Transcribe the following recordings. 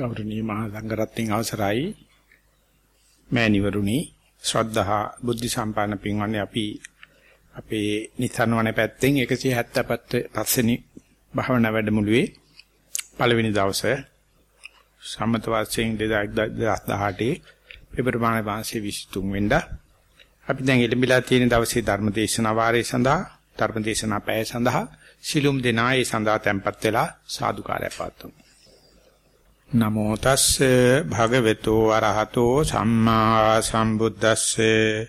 ගෞරවනීය මහා සංඝරත්නයන් අවසරයි. මෑණිවරුනි ශ්‍රද්ධහා බුද්ධ සම්පන්න පින්වත්නි අපි අපේ නිසන්වනේ පැත්තෙන් 175 පස්වෙනි භාවනා වැඩමුළුවේ පළවෙනි දවසේ සම්මත වර්ෂයෙන් 2018 පෙබරවාරි මාසයේ 23 වෙනිදා අපි දැන් එළඹිලා තියෙන දවසේ ධර්ම දේශනා වාරය සඳහා ධර්ම දේශනා පැය සඳහා සිළුම් දෙනා ඒ සඳහා tempත් වෙලා සාදුකාරය පාත්තුමු නමෝ තස්සේ භගවතු වරහතෝ සම්මා සම්බුද්දස්සේ.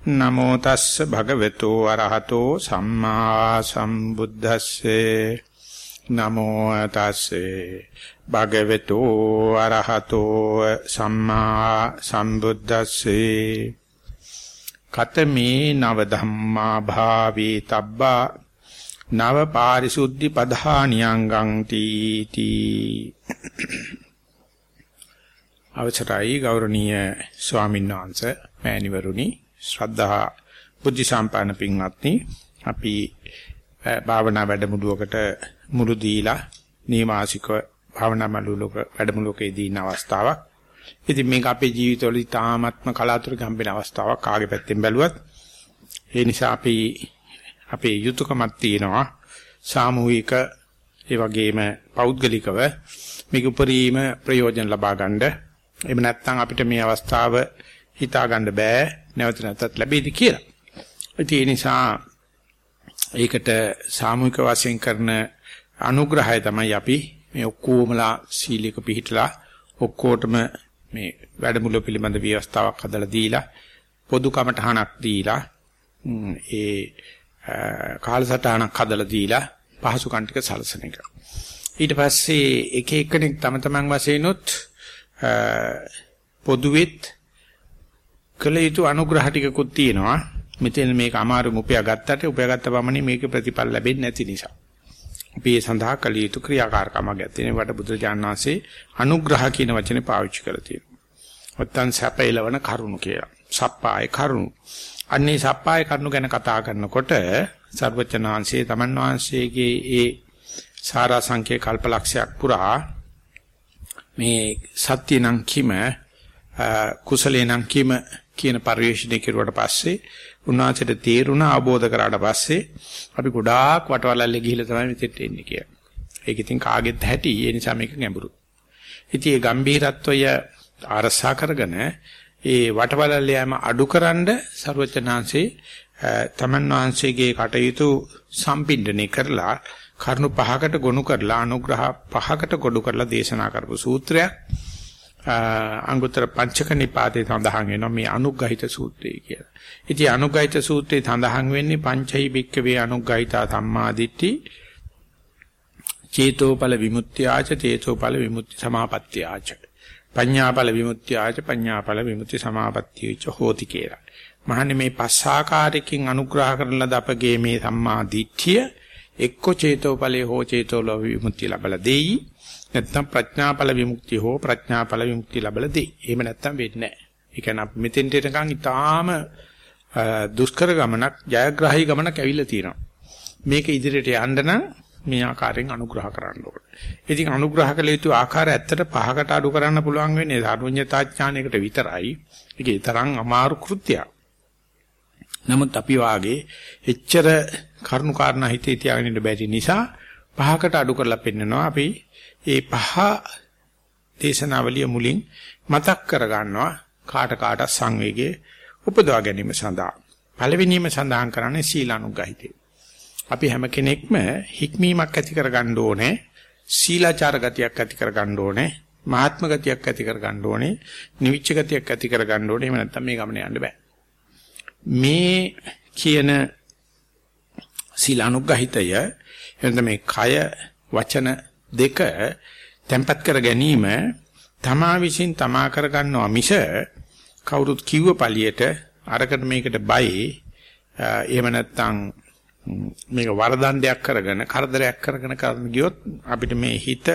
නමෝ තස්සේ භගවතු වරහතෝ සම්මා සම්බුද්දස්සේ. නමෝ තස්සේ භගවතු වරහතෝ සම්මා සම්බුද්දස්සේ. කතමේ නව ධම්මා භාවේ තබ්බා නව පාරිසුද්ධි පධානියංගං තීති අවසරයි ගෞරවනීය ස්වාමීන් වහන්සේ මෑණිවරුනි ශ්‍රද්ධා බුද්ධ සම්පන්න පින්වත්නි අපි භාවනා වැඩමුළුවකට මුළු දීලා නිවාසික භාවනා මළුලක වැඩමුළුවකදී ඉන්න අවස්ථාවක්. ඉතින් මේක අපේ ජීවිතවල තාමත්ම කලාතුරකින් හම්බෙන අවස්ථාවක් කාගේ පැත්තෙන් බැලුවත්. ඒ නිසා අපි අපේ යුතුයකමක් තියෙනවා සාමූහික ඒ වගේම පෞද්ගලිකව මේක උපරිම ප්‍රයෝජන ලබා ගන්න. එහෙම නැත්නම් අපිට මේ අවස්ථාව හිතා ගන්න බෑ නැවත නැවතත් ලැබෙයිද කියලා. ඒ නිසා ඒකට සාමූහික වශයෙන් කරන අනුග්‍රහය තමයි අපි මේ ඔක්කොමලා සීලයක පිළිහිట్లా ඔක්කොටම මේ වැඩමුළු පිළිබඳ ව්‍යවස්ථාවක් හදලා දීලා පොදු කමටහනක් දීලා ඒ කාලසටහනක් හදලා දීලා පහසුකම් ටික සලසන එක. ඊට පස්සේ එක එකෙනෙක් තම තමන් වශයෙන්ුත් පොදුවෙත් කළ යුතු අනුග්‍රහ ටිකකුත් තියෙනවා. මෙතන මේක අමාරුම උපයා ගත්තට උපයා ගත්ත පමණින් මේක ප්‍රතිඵල ලැබෙන්නේ නැති නිසා. අපි ඒ සඳහා කළ යුතු ක්‍රියාකාරකමක් ඇත්තේ වට බුදුරජාණන් වහන්සේ අනුග්‍රහ කියන වචනේ පාවිච්චි කරලා තියෙනවා. ඔත්තන් සැපයලවන කරුණු කියලා. සප්පාය කරුණු. අන්නේ සප්පාය කරුණු ගැන කතා කරනකොට සර්වචනාංශයේ තමන් වහන්සේගේ ඒ සාරා සංඛ්‍යා කල්පලක්ෂයක් පුරා මේ සත්‍ය නම් කිම කුසලේ නම් කිම කියන පරිශ්‍රණය කෙරුවට පස්සේ උන්වහන්සේට තේරුණා අවබෝධ කරාට පස්සේ අපි ගොඩාක් වටවලල්ලේ ගිහිල්ලා තමයි මෙතෙට එන්නේ කියලා. ඒක ඉතින් කාගෙත් ඇති ඒ නිසා මේක ගැඹුරු. ඉතින් මේ ගම්භීරත්වය ආරසා කරගෙන ඒ වටවලල්ලේ යෑම අඩුකරනද ਸਰවචනාංශේ තමන් වහන්සේගේ කටයුතු සම්පින්දනය කරලා කරුණු පහකට ගොනු කරලා අනුග්‍රහ පහකට ගොනු කරලා දේශනා කරපු සූත්‍රයක් අංගුත්තර පංචක නිපාතේ සඳහන් වෙනවා මේ අනුග්‍රහිත සූත්‍රය කියලා. ඉතින් අනුග්‍රහිත සූත්‍රයේ සඳහන් වෙන්නේ පංචෛ භික්කවේ අනුග්‍රහිතා සම්මාදිට්ඨි චේතෝපල විමුක්ත්‍යාච චේතෝපල විමුක්ති සමාපත්තියාච පඤ්ඤාපල විමුක්ත්‍යාච පඤ්ඤාපල විමුක්ති සමාපත්තියච හෝති කියලා. මහන්නේ මේ පස් ආකාරයකින් අනුග්‍රහ කරන ලද අපගේ මේ සම්මා දිට්ඨිය එක්ක චේතෝපලේ හෝ චේතෝල විමුක්තිය ලබලා දෙයි නැත්නම් ප්‍රඥාපල විමුක්තිය හෝ ප්‍රඥාපල විමුක්තිය ලබලා දෙයි. එහෙම නැත්නම් වෙන්නේ නැහැ. ඒ කියන්නේ අපි මෙතෙන්ට එනකන් ඊටාම දුෂ්කර ගමනක් ජයග්‍රාහී ගමනක් ඇවිල්ලා තියෙනවා. මේක ඉදිරියට යන්න නම් මේ ආකාරයෙන් අනුග්‍රහ කරන්න ඕනේ. ඉතින් අනුග්‍රහ කළ යුතු ආකාර ඇත්තට පහකට අඩු කරන්න පුළුවන් වෙන්නේ සාර්වඥතාඥානයකට විතරයි. ඒකේ තරම් අමාරු කෘත්‍යයක්. නමුත් අපි වාගේ එච්චර කරුණු කාරණා හිතේ තියාගෙන ඉන්න බැරි නිසා පහකට අඩු කරලා පෙන්නනවා අපි ඒ පහ දේශනාවලිය මුලින් මතක් කරගන්නවා කාට කාට සංවේගයේ උපදවා ගැනීම සඳහා පළවෙනිම සඳහන් කරන්නේ සීලානුගහිතේ අපි හැම කෙනෙක්ම හික්මීමක් ඇති කරගන්න ඕනේ සීලාචාර ගතියක් ඇති කරගන්න ඕනේ මහාත්ම ගතියක් ඇති කරගන්න ඕනේ නිවිච්ච ගතියක් ඇති කරගන්න ඕනේ. එහෙම නැත්නම් මේ ගමන යන්න බෑ. මේ කියන සීලානුගහිතය එතන මේ කය වචන දෙක තැම්පත් කර ගැනීම තමා විසින් තමා කර ගන්නවා මිස කවුරුත් කිව්ව පළියට අරකට මේකට බයි. එහෙම නැත්නම් මේක වරදණ්ඩයක් කරගෙන කරදරයක් කරගෙන කරන ගියොත් අපිට මේ හිත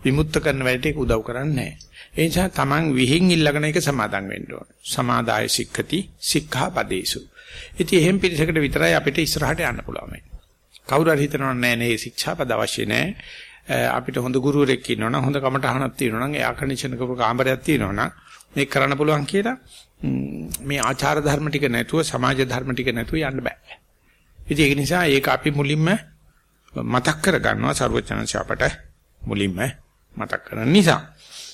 විමුක්ත කරන වැඩේට උදව් කරන්නේ නැහැ. ඒ නිසා Taman විහිං ඉල්ලගෙන එක සමාදන් වෙන්න ඕන. සමාදාය සික්ඛති සික්ඛාපදේසු. ඉතින් එහෙම පිළිසකට විතරයි අපිට ඉස්සරහට යන්න පුළුවන්. කවුරු හරි හිතනවා නෑ නේ ශික්ෂාපද අවශ්‍ය නෑ. අපිට හොඳ ගුරුවරයෙක් ඉන්නවනම් හොඳ කමටහනක් තියෙනවනම් එයා කන්ඩිෂන් කරපු කාමරයක් තියෙනවනම් මේක කරන්න පුළුවන් කියලා මේ ආචාර ධර්ම ටික නැතුව සමාජ ධර්ම ටික නැතුව යන්න බෑ. ඉතින් ඒක නිසා ඒක අපි මුලින්ම මතක් කරගන්නවා ਸਰවචනංශ අපට මුලින්ම මතක් කරන නිසා.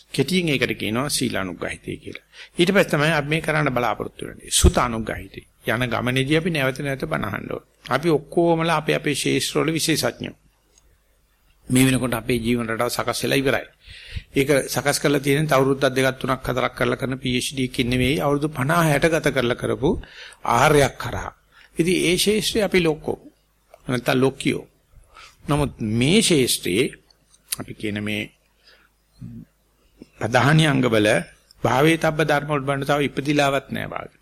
කෙටියෙන් ඒකට කියනවා සීලානුග්‍රහිතය කියලා. ඊට පස්සේ තමයි අපි මේ කරන්න බලාපොරොත්තු වෙන්නේ. සුතානුග්‍රහිතය. යන ගමනේදී අපි නැවත නැවත බණහන්න ඕන. අපි ඔක්කොමලා අපේ අපේ ශේෂ්ත්‍රවල විශේෂඥයෝ. මේ වෙනකොට අපේ ජීවන රටාව සකස් වෙලා ඉවරයි. ඒක සකස් කරලා තියෙන අවුරුද්දක් දෙකක් තුනක් හතරක් කරලා කරන PhD එකකින් නෙවෙයි අවුරුදු 50 60 ගත කරලා කරපු ආහාරයක් කරා. ඉතින් ඒ ශේෂ්ත්‍රය අපි ලොක්කෝ. නැත්නම් ලොක්කියෝ. නමුත් මේ ශේෂ්ත්‍රයේ අපි කියන මේ ප්‍රධානී අංගවල භාවයේ තබ්බ ධර්ම වල බඳ තව ඉපදිලාවත් නැහැ වාගේ.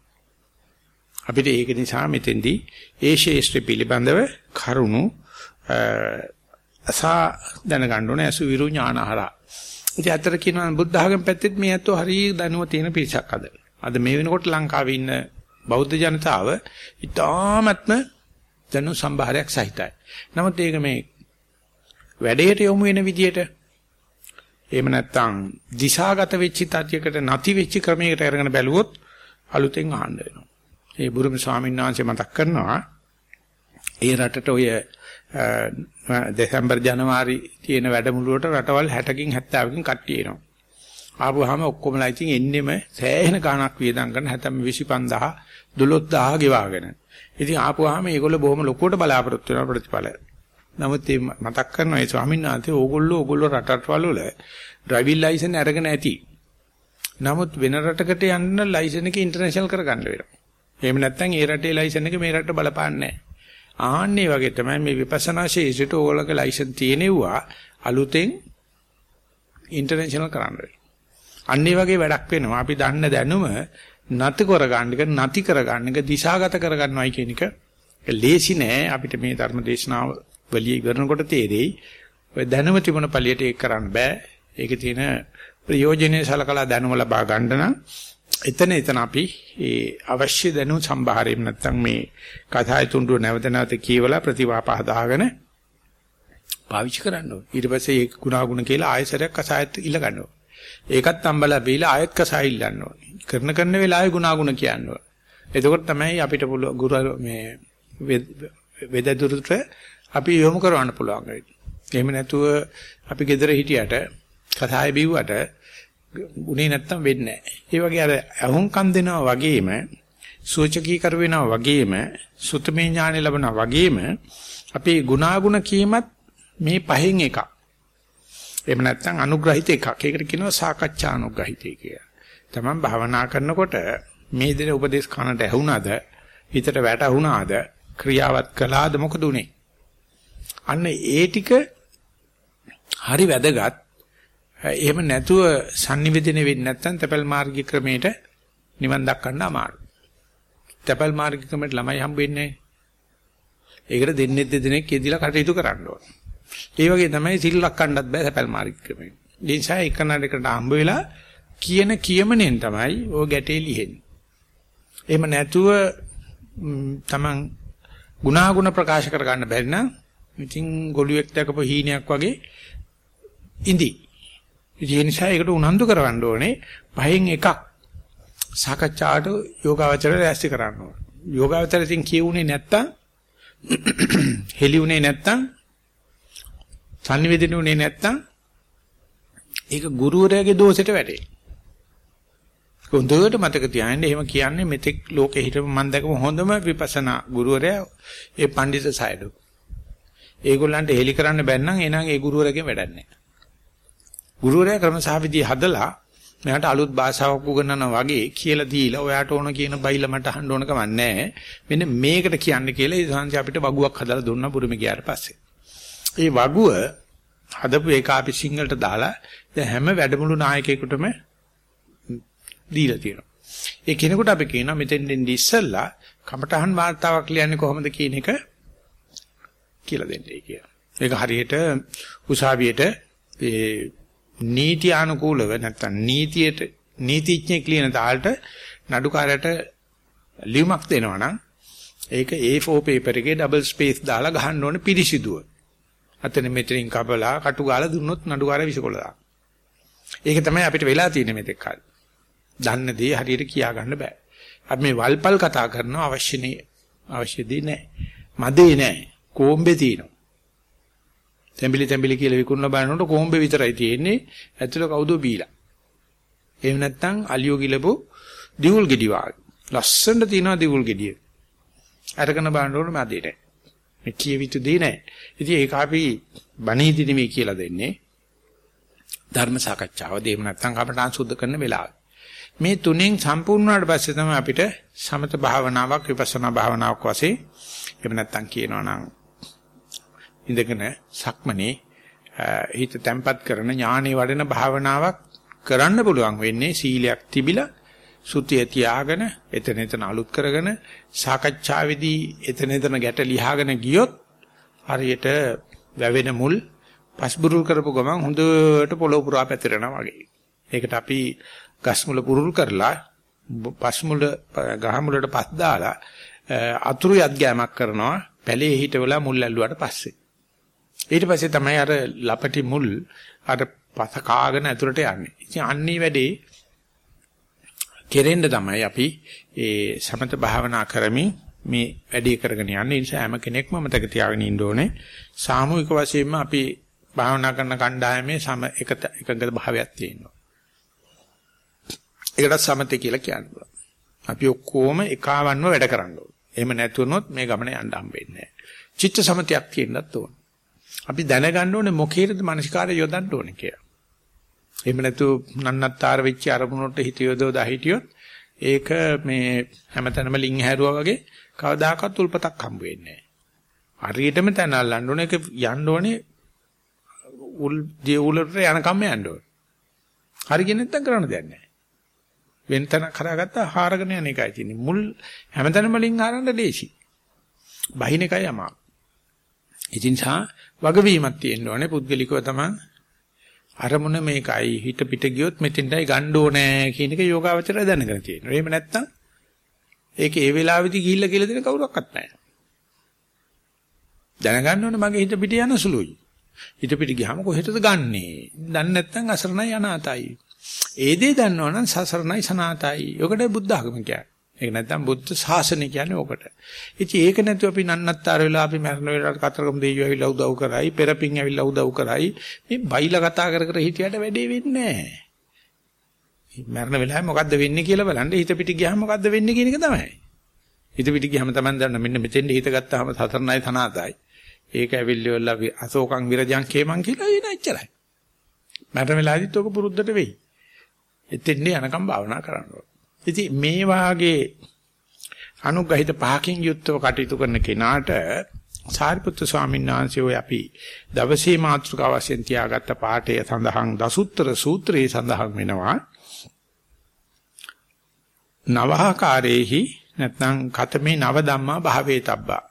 අපිට ඒක නිසා මෙතෙන්දී ඒ ශේෂ්ත්‍ර පිළිබඳව කරුණු අසා දැනගන්න ඕනේ අසු විරු ඥානහරා. ඉතින් අතර කියනවා බුද්ධ ආගම පැත්තෙත් මේ අතෝ හරිය දැනුව තියෙන පිරිසක් අද. අද මේ වෙනකොට ලංකාවේ ඉන්න බෞද්ධ ජනතාව ඉතාමත්ම දැනු සම්භාරයක් සහිතයි. නමුත් ඒක මේ වැඩේට යොමු වෙන විදියට එහෙම නැත්නම් දිශාගත වෙච්ච තත්යකට නැති වෙච්ච ක්‍රමයකට අරගෙන බැලුවොත් අලුතෙන් අහන්න වෙනවා. ඒ බුරුම ස්වාමීන් වහන්සේ මතක් කරනවා ඒ රටට ඔය දෙසැම්බර් ජනවාරි තියෙන වැඩමුළුවට රටවල් 60කින් 70කින් කට්ටිය එනවා. ආපුවාම ඔක්කොමලා ඉතින් එන්නෙම සෑහෙන ගාණක් වියදම් කරන හැතැම් 25000 12000 ගෙවාගෙන. ඉතින් ආපුවාම මේගොල්ලෝ බොහොම ලොකුවට බලාපොරොත්තු වෙන ප්‍රතිඵල. නමුත් මේ මතක් කරනවා ඒ ස්වාමීන් වහන්සේ ඕගොල්ලෝ ඕගොල්ලෝ රටවල් වල ඩ්‍රයිවිං ලයිසන් අරගෙන ඇති. නමුත් වෙන රටකට යන්න ලයිසන් එක ඉන්ටර්නැෂනල් කරගන්න වෙනවා. එහෙම නැත්නම් ඒ රටේ ලයිසන් එක මේ රටට බලපාන්නේ නැහැ. ආන්නේ වගේ තමයි මේ විපස්සනා ශේෂයට ඕගොල්ලෝගේ ලයිසන් තියෙනවා අලුතෙන් ඉන්ටර්නැෂනල් කරන්න වෙනවා. අන්නේ වගේ වැඩක් වෙනවා. අපි දන්න දැනුම නැති කරගන්න එක නැති කරගන්න එක දිශාගත කරගන්නවයි කියන එක ලේසි නෑ අපිට මේ ධර්ම දේශනාව වලිය ඉවරනකොට තේරෙයි ඔය දැනුම තිබුණ පළියට ඒක කරන්න බෑ. ඒකේ තියෙන ප්‍රයෝජනෙයි සලකලා දැනුම ලබා ගන්න නම් එතන එතන අපි ඒ අවශ්‍ය දැනුම් සම්භාරයෙන් නැත්තම් මේ කතාය තුඬුව නැවත නැවත කියවලා ප්‍රතිවාප හදාගෙන පාවිච්චි කරන්න ඕනේ. ඊට පස්සේ ඒ ගුණාගුණ කියලා ආයසරයක් කසායත් ඉල්ල ගන්න ඕනේ. ඒකත් අම්බලා බීලා ආයත් කසාය ඉල්ලන්න ඕනේ. කරන කරන වෙලාවේ ගුණාගුණ කියන්න ඕනේ. එතකොට තමයි අපිට පුළුවන් ගුරු මේ වෙදදුරට අපි යොමු කරවන්න පුළුවන් වෙන්නේ. එහෙම නැතුව අපි gedara හිටියට කසාය බිව්වට උනේ නැත්තම් වෙන්නේ නැහැ. ඒ වගේ අර අහුම්කම් දෙනවා වගේම සූචකී කර වෙනවා වගේම සුතමේ ඥානෙ ලැබෙනවා වගේම අපේ ගුණාගුණ කීමත් මේ පහෙන් එකක්. එහෙම නැත්නම් අනුග්‍රහිත එකක්. ඒකට කියනවා සාකච්ඡා අනුග්‍රහිතය කියලා. තමන් භාවනා කරනකොට මේ දෙන උපදේශ කනට ඇහුණාද හිතට වැටුණාද ක්‍රියාවත් කළාද මොකද උනේ? අන්න ඒ ටික හරි වැදගත් එහෙම නැතුව sannivedana වෙන්නේ නැත්නම් තැපැල් මාර්ගික ක්‍රමයට නිවන් දක්වන්න අමාරුයි. තැපැල් මාර්ගික ක්‍රමයට ළමයි හම්බ වෙන්නේ ඒකට දෙන්නේ දෙදෙනෙක් යෙදිලා කටයුතු කරන්න ඕන. ඒ වගේ තමයි සිල් ලක්කන්නත් බෑ තැපැල් මාර්ගික ක්‍රමයට. ඒ නිසා එකනඩකට හම්බ වෙලා කියන කියමනෙන් තමයි ඔය ගැටේ ලිහෙන්නේ. එහෙම නැතුව තමන් ගුණාගුණ ප්‍රකාශ කර ගන්න බැරි නම් ඉතින් ගොළුෙක් දැකපු හීනයක් වගේ ඉඳි. ඒ නිසා ඒකට උනන්දු කරවන්න ඕනේ. පහෙන් එකක් සාකච්ඡාට යෝගාවචරය රැස්ති කරන්න ඕනේ. යෝගාවචරයෙන් කියුනේ නැත්තම් හෙලිුනේ නැත්තම් sannivedana නැත්තම් ඒක ගුරුවරයාගේ දෝෂෙට වැටේ. හොඳට මතක තියාගන්න එහෙම කියන්නේ මෙතෙක් ලෝකෙ හිටපු මම දැකපු හොඳම විපස්සනා ගුරුවරයා ඒ පඬිත සයඩෝ. ඒගොල්ලන්ට හෙලි කරන්න බැන්නම් එහෙනම් ඒ ගුරුවරගෙන් වැඩක් නැහැ. ගුරුවරයා ක්‍රමසහවිදි හදලා මෙයාට අලුත් භාෂාවක් උගන්වනවා වගේ කියලා දීලා ඔයාට ඕන කියන බයිලා මට අහන්න ඕන කම නැහැ. මෙන්න මේකට කියන්න කියලා ඒ සංසි අපිට වගුවක් හදලා දුන්නා බුරුමේ ගියාට පස්සේ. ඒ වගුව හදපු එක අපි සිංහලට දාලා දැන් හැම වැඩමුළු නායකයෙකුටම දීලා තියෙනවා. ඒ කෙනෙකුට අපි කියනවා මෙතෙන් දෙන්නේ ඉස්සෙල්ලා කමටහන් වාර්තාවක් ලියන්නේ කොහොමද කියන එක කියලා දෙන්නේ කියලා. ඒක හරියට උසාවියට ඒ නීති අනුකූලව නැත්තම් නීතියට නීතිඥයෙක් ලියන තාලට නඩුකාරයට ලියුමක් දෙනවා නම් ඒක A4 paper එකේ double space දාලා ගහන්න ඕනේ පිරිසිදුව. අතන මෙතනින් කපලා කටු ගාලා දුන්නොත් නඩුකාරය විසකොල දාන. ඒක තමයි අපිට වෙලා තියෙන්නේ මෙතෙක් කල්. දන්න දේ හරියට කියා ගන්න බෑ. අපි මේ වල්පල් කතා කරනවා අවශ්‍ය නේ. අවශ්‍ය දේ නෑ. මදේ නෑ. කොම්බේ තියෙනවා. තැඹිලි තැඹිලි කියලා විකුණන බලනකොට කොම්බේ විතරයි තියෙන්නේ. ඇතුළ කවුද බීලා. එහෙම නැත්නම් අලියෝ ගිලපු දිවුල් ගෙඩි වාගේ. ලස්සනට තියෙනවා දිවුල් ගෙඩිය. අරගෙන බලනකොට මදේ නෑ. මේ කියවිතු දෙේ නෑ. ඉතින් ඒක අපි බණීදි නෙමෙයි කියලා දෙන්නේ. ධර්ම සාකච්ඡාව දෙීම නැත්නම් අපට අංශුද්ධ කරන වෙලාව. මේ තුනෙන් සම්පූර්ණ වුණාට පස්සේ තමයි අපිට සමත භාවනාවක් විපස්සනා භාවනාවක් වශයෙන් එහෙම නැත්නම් කියනවා නම් ඉඳගෙන සක්මනේ හිත තැම්පත් කරන ඥානෙ වඩන භාවනාවක් කරන්න පුළුවන් වෙන්නේ සීලයක් තිබිලා සුතිය තියාගෙන එතන එතන අලුත් කරගෙන සාකච්ඡාවේදී එතන එතන ගැට ලියාගෙන ගියොත් හරියට වැවෙන මුල් පස්බුරුල් කරපු ගමන් හොඳට පොළොව පුරා පැතිරෙනවා වගේ. ඒකට අපි ගස් මුල පුරුල් කරලා පස් මුල ගහ මුලට පස් දාලා අතුරු යත් ගෑමක් කරනවා පැලේ හිටවලා මුල් ඇල්ලුවාට පස්සේ. ඊට පස්සේ තමයි අර ලපටි මුල් අර පස කාගෙන ඇතුළට යන්නේ. ඉතින් අන්නේ වැඩේ කෙරෙන්න තමයි අපි ඒ සමත භාවනා කරමින් මේ වැඩේ කරගෙන යන්නේ. ඒ නිසා හැම කෙනෙක්ම මතක තියාගෙන ඉන්න ඕනේ. සාමූහික වශයෙන්ම අපි භාවනා කරන කණ්ඩායමේ සම එක එකඟ භාවයක් තියෙනවා. ඒකට සමතේ කියලා කියනවා. අපි ඔක්කොම එකවන්ව වැඩ කරන්න ඕනේ. එහෙම නැතුනොත් මේ ගමන යන්න හම්බෙන්නේ නැහැ. චිත්ත සමතයක් තියෙන්නත් ඕනේ. අපි දැනගන්න ඕනේ මොකේද මානසිකාරය යොදන්න ඕනේ කියලා. එහෙම නැතු නන්නත්තර වෙච්ච අරමුණට හිත යොදවලා හිටියොත් ඒක මේ හැමතැනම ලින් හැරුවා වගේ කවදාකවත් උල්පතක් හම්බ වෙන්නේ නැහැ. හරියටම තැන අල්ලන්න ඕනේ ඒක යන්න ඕනේ උල් දී උලට යනකම් යන්න ඕනේ. හරිය නැත්නම් කරන්න දෙයක් නැහැ. වෙන තැනක් හරාගත්තා හාරගෙන යන එකයි තියෙන්නේ. මුල් හැමතැනම ලින් හරන්න ලේසි. බහින එකයි අමාරු. ඉතින් සා වගවීමක් තියෙන්න ඕනේ පුද්ගලිකව තමයි අරමුණ මේකයි හිත පිට ගියොත් මෙතෙන්ටයි ගන්න ඕනේ කියන එක යෝගාවචරය දැනගෙන තියෙනවා. එහෙම නැත්නම් ඒක ඒ වෙලාවෙදි ගිහිල්ලා කියලා දෙන කවුරක්වත් නැහැ. දැනගන්න ඕනේ මගේ හිත පිට යන සුළුයි. හිත පිට ගියාම කොහෙටද ගන්නෙ? දන්නේ නැත්නම් අසරණයි අනාතයි. ඒ දේ දන්නවනම් සසරණයි සනාතයි. ඔකට බුද්ධ ආගම කියන්නේ. ඒක නැත්නම් බුද්ධ ශාසනය කියන්නේ ඕකට. ඉතින් ඒක නැතුව අපි නන්නත්තර වෙලා අපි මරණ වෙලාවට කතරගම දෙයියෝ ඇවිල්ලා උදව් කරයි, පෙරපින් ඇවිල්ලා උදව් කරයි. මේ බයිලා කතා කර කර හිටියට වැඩේ වෙන්නේ නැහැ. මරණ වෙලාවේ මොකද්ද වෙන්නේ කියලා බලන්න හිත පිට ගියාම මොකද්ද වෙන්නේ කියන එක තමයි. හිත පිට ගියාම තමයි දන්න මෙන්න මෙතෙන්ද හිත ගත්තාම සතරණයි තනාතයි. ඒක ඇවිල්ලිවලා අශෝකං විරජං කේමං කියලා එන එච්චරයි. මරණ වෙලාවදිත් ඔක පුරුද්දට වෙයි. එතෙන්ද යනකම් භාවනා කරන්න ඕන. ඉතින් මේ වාගේ අනුග්‍රහිත පහකින් යුක්තව කටයුතු කරන කෙනාට සාරිපුත්තු ස්වාමීන් වහන්සේ ඔය අපි දවසේ මාතෘකාව වශයෙන් තියාගත්ත පාඩය සඳහන් දසුත්තර සූත්‍රයේ සඳහන් වෙනවා නවහකාරේහි නැත්නම් කතමේ නව ධම්මා භාවේ තබ්බා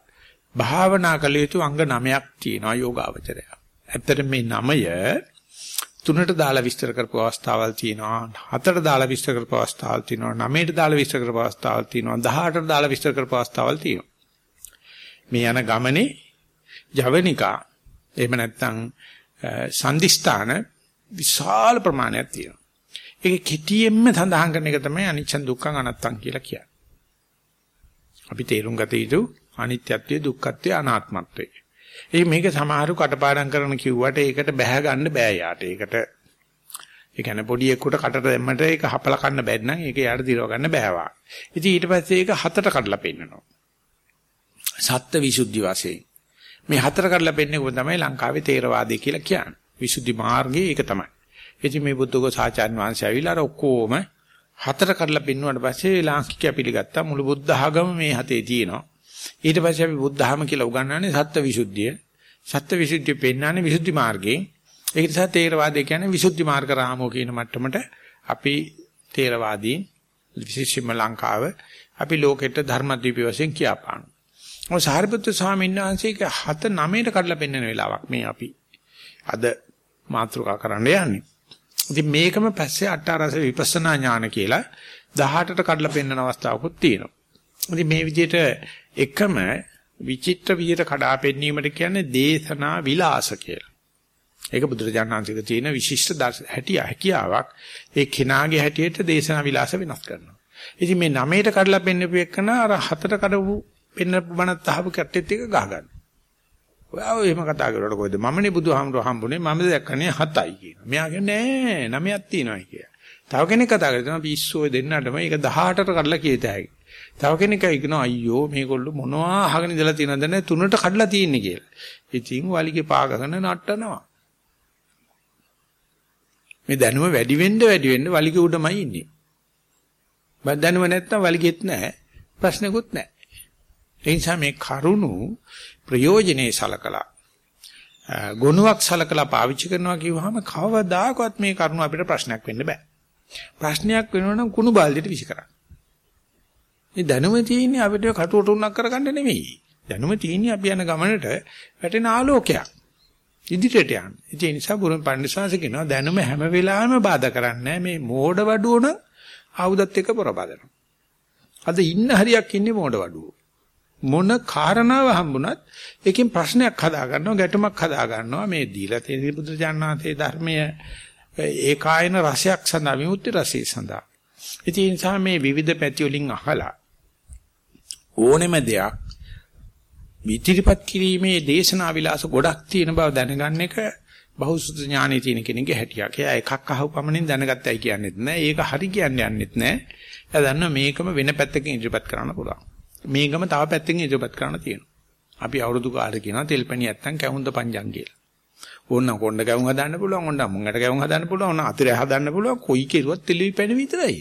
භාවනා කළ යුතු අංග 9ක් තියෙනවා යෝගාවචරය. ඇත්තට මේ 9 තුනට දාලා විස්තර කරපු අවස්ථාවල් තියෙනවා. හතරට දාලා විස්තර කරපු අවස්ථාවල් තියෙනවා. නවයට දාලා විස්තර කරපු අවස්ථාවල් තියෙනවා. 18ට දාලා විස්තර කරපු අවස්ථාවල් තියෙනවා. මේ යන ගමනේ ජවනිකා එහෙම නැත්නම් සම්දිස්ථාන විශාල ප්‍රමාණයක් තියෙනවා. ඒක කෙටියෙන්ම සඳහන් කරන එක තමයි අනිච්ච දුක්ඛං අනත්තං කියලා කියන්නේ. අපි තේරුම් ගත යුතු අනිත්‍යත්වයේ දුක්ඛත්වයේ අනාත්මත්වයේ. ඒ මේක සමහරු කටපාඩම් කරන කිව්වට ඒකට බැහැ ගන්න බෑ යාට. ඒකට ඒ කියන්නේ පොඩි එක්කට කටට දැම්මට ඒක හපලා කන්න බැරි නම් ඒක යාට දිරව ගන්න බෑවා. ඉතින් ඊට පස්සේ ඒක හතට කඩලා පෙන්නනවා. සත්ත්ව විසුද්ධි වශයෙන්. මේ හතර කඩලා පෙන්නේ කොහොමද තමයි ලංකාවේ තේරවාදය කියලා කියන්නේ. විසුද්ධි මාර්ගයේ ඒක තමයි. ඉතින් මේ බුද්ධඝෝ සාචාර්ය වංශය ඇවිල්ලා අර ඔක්කොම හතර කඩලා පෙන්නුවාට පස්සේ ලාංකිකයා පිළිගත්තා මුළු බුද්ධ ආගම මේ හතේ තියෙනවා. ඊට පස්සේ අපි බුද්ධ ධර්ම කියලා උගන්වන්නේ සත්ත්ව විසුද්ධිය. සත්ත්ව විසුද්ධිය පෙන්වන්නේ විසුද්ධි මාර්ගයෙන්. ඒක නිසා තේරවාදය කියන්නේ විසුද්ධි මාර්ග රාමෝ කියන මට්ටමට අපි තේරවාදීන් විශේෂයෙන්ම ලංකාව අපි ලෝකෙට ධර්මදීපි වශයෙන් කියාපානවා. ඔය සාරිපුත්‍ර ස්වාමීන් වහන්සේක හත නවයට කඩලා පෙන්වන වෙලාවක් මේ අපි අද මාතෘකා කරන්න යන්නේ. ඉතින් මේකම පස්සේ අට්ඨාරස විපස්සනා ඥාන කියලා 18ට කඩලා පෙන්වන අවස්ථාවකුත් තියෙනවා. ඉතින් මේ විදිහට එකම විචිත්‍ර විදිහට කඩා පෙන්වීමට කියන්නේ දේශනා විලාස කියලා. ඒක බුදුරජාණන්සේක තියෙන විශිෂ්ට හැටිය හැකියාවක්. ඒ කෙනාගේ හැටියට දේශනා විලාස වෙනස් කරනවා. ඉතින් මේ නමයට කඩලා පෙන්වපු එකන අර හතට කඩපු පෙන්වපු බණත් අහපු කට්ටියත් එක ගහ ගන්න. ඔයාව එහෙම කතා කරනකොට කොයිද මමනේ බුදුහාමුදුරුවෝ හම්බුනේ මම දැක්කනේ හතයි කියනවා. මෙයා කියන්නේ නෑ නමයක් තියෙනවා කියලා. තව කෙනෙක් කතා කරනවා පිස්සෝ දෙන්නටම ඒක 18ට කඩලා කියත හැකි. තව කෙනෙක් කියනවා අයියෝ මේගොල්ලෝ මොනවා අහගෙන ඉඳලා තියෙනවද නැ තුනට කඩලා තියෙන්නේ කියලා. ඉතින් වලිගේ පාගගෙන නටනවා. මේ දැනුම වැඩි වෙන්න වැඩි වෙන්න වලිගේ උඩමයි ඉන්නේ. බත් දැනුම නැත්තම් වලිගෙත් නැහැ. ප්‍රශ්නකුත් නැහැ. ඒ නිසා මේ කරුණු ප්‍රයෝජනේ සලකලා ගුණයක් සලකලා පාවිච්චි කරනවා කිව්වහම කවදාකවත් මේ කරුණ අපිට ප්‍රශ්නයක් වෙන්න බෑ. ප්‍රශ්නයක් වෙනවනම් කුණු බාල්දියට විසි කරන්න. මේ දැනුම තියෙන්නේ අපිට කටුවට උන්නක් කරගන්න නෙමෙයි. දැනුම තියෙන්නේ අපි යන ගමනට වැටෙන ආලෝකයක්. ඉදිරියට යන්න. ඒ නිසා බුරුම පඬිස්සවාස කියනවා දැනුම හැම වෙලාවෙම බාධා කරන්නේ මේ මෝඩ වඩුව නම් ආයුධත් එක්ක පොරබදනවා. අද ඉන්න හරියක් ඉන්නේ මෝඩ වඩුව. මොන කාරණාව හම්බුණත් එකකින් ප්‍රශ්නයක් හදා ගන්නවා ගැටුමක් හදා ගන්නවා මේ දීලා තියෙන බුදු ජානනාතේ ධර්මය ඒකායන රසයක් සඳහා විමුක්ති රසය සඳහා. ඉතින් ඒ නිසා මේ විවිධ පැති වලින් අහලා ඕනෙම දෙයක් විචිරිපත් කිරීමේ දේශනා විලාස ගොඩක් තියෙන බව දැනගන්න එක බහුසුත ඥානෙ තියෙන කෙනෙක්ගේ හැටියක්. එයා එකක් අහව පමණින් දැනගත්තයි කියන්නේත් නෑ. ඒක හරි කියන්නේ යන්නෙත් නෑ. එයා දන්නවා මේකම වෙන පැත්තකින් ඉදිරිපත් කරන්න පුළුවන්. මේකම තව පැත්තකින් ඉදිරිපත් කරන්න තියෙනවා. අපි අවුරුදු කාලේ කියනවා තෙල්පණි නැත්තම් කැවුම්ද පංජන් කියලා. ඕන්න කොණ්ඩ කැවුම් හදන්න පුළුවන්, ඕන්න මුංගට කැවුම් හදන්න පුළුවන්, ඕන්න අතිරය හදන්න පුළුවන්. කොයි කෙරුවත් තෙලි පැණි විතරයි.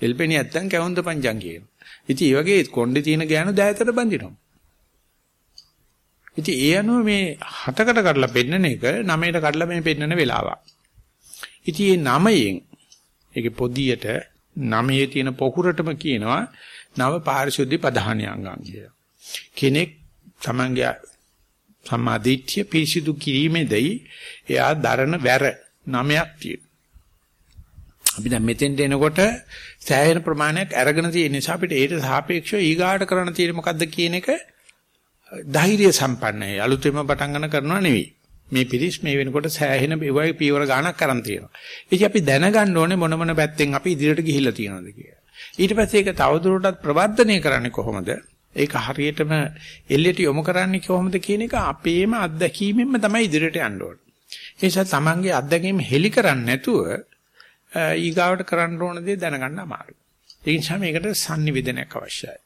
තෙල්පණි නැත්තම් කැවුම්ද පංජන් කියනවා. ඉතින් මේ වගේ කොණ්ඩේ තියෙන ගෑනු දෑතට බඳිනවා. ඉතින් ඒ අනුව මේ හතකට කඩලා පෙන්නන එක නවයට කඩලා මේ පෙන්නන වෙලාවක්. ඉතින් මේ නවයෙන් ඒකේ පොදියට නවයේ තියෙන පොකුරටම කියනවා නව පාරිශුද්ධි පධානියංගම් කියලා. කෙනෙක් තමන්ගේ සම්මාදිට්ඨිය පිරිසිදු කිරීමේදී එයා දරන වැර නමයක් තියෙනවා. අපි දැන් මෙතෙන්ට එනකොට සෑහෙන ප්‍රමාණයක් අරගෙන තියෙන නිසා අපිට ඒට සාපේක්ෂව ඊගාට කරන්න තියෙන්නේ මොකද්ද කියන එක ධෛර්ය සම්පන්නයි. අලුතෙන්ම පටන් ගන්න කරනවා නෙවෙයි. මේ පිරිස් මේ වෙනකොට සෑහෙන ඒවයි පියවර ගාණක් කරන් තියෙනවා. ඉතින් අපි දැනගන්න ඕනේ මොන මොන පැත්තෙන් අපි ඉදිරියට ගිහිල්ලා තියෙනවද කියලා. ඊට පස්සේ ඒක තවදුරටත් ප්‍රවර්ධනය කරන්නේ කොහොමද? ඒක හරියටම එල්ලයට යොමු කරන්නේ කොහොමද කියන එක අපේම අත්දැකීමෙන්ම තමයි ඉදිරියට යන්න ඕනේ. ඒ නිසා තමන්ගේ අත්දැකීම් හෙලි කරන්නේ නැතුව ඊගාවට කරන්න ඕන දේ දැනගන්න අමාරුයි. ඒ නිසා මේකට sannivedanayak අවශ්‍යයි.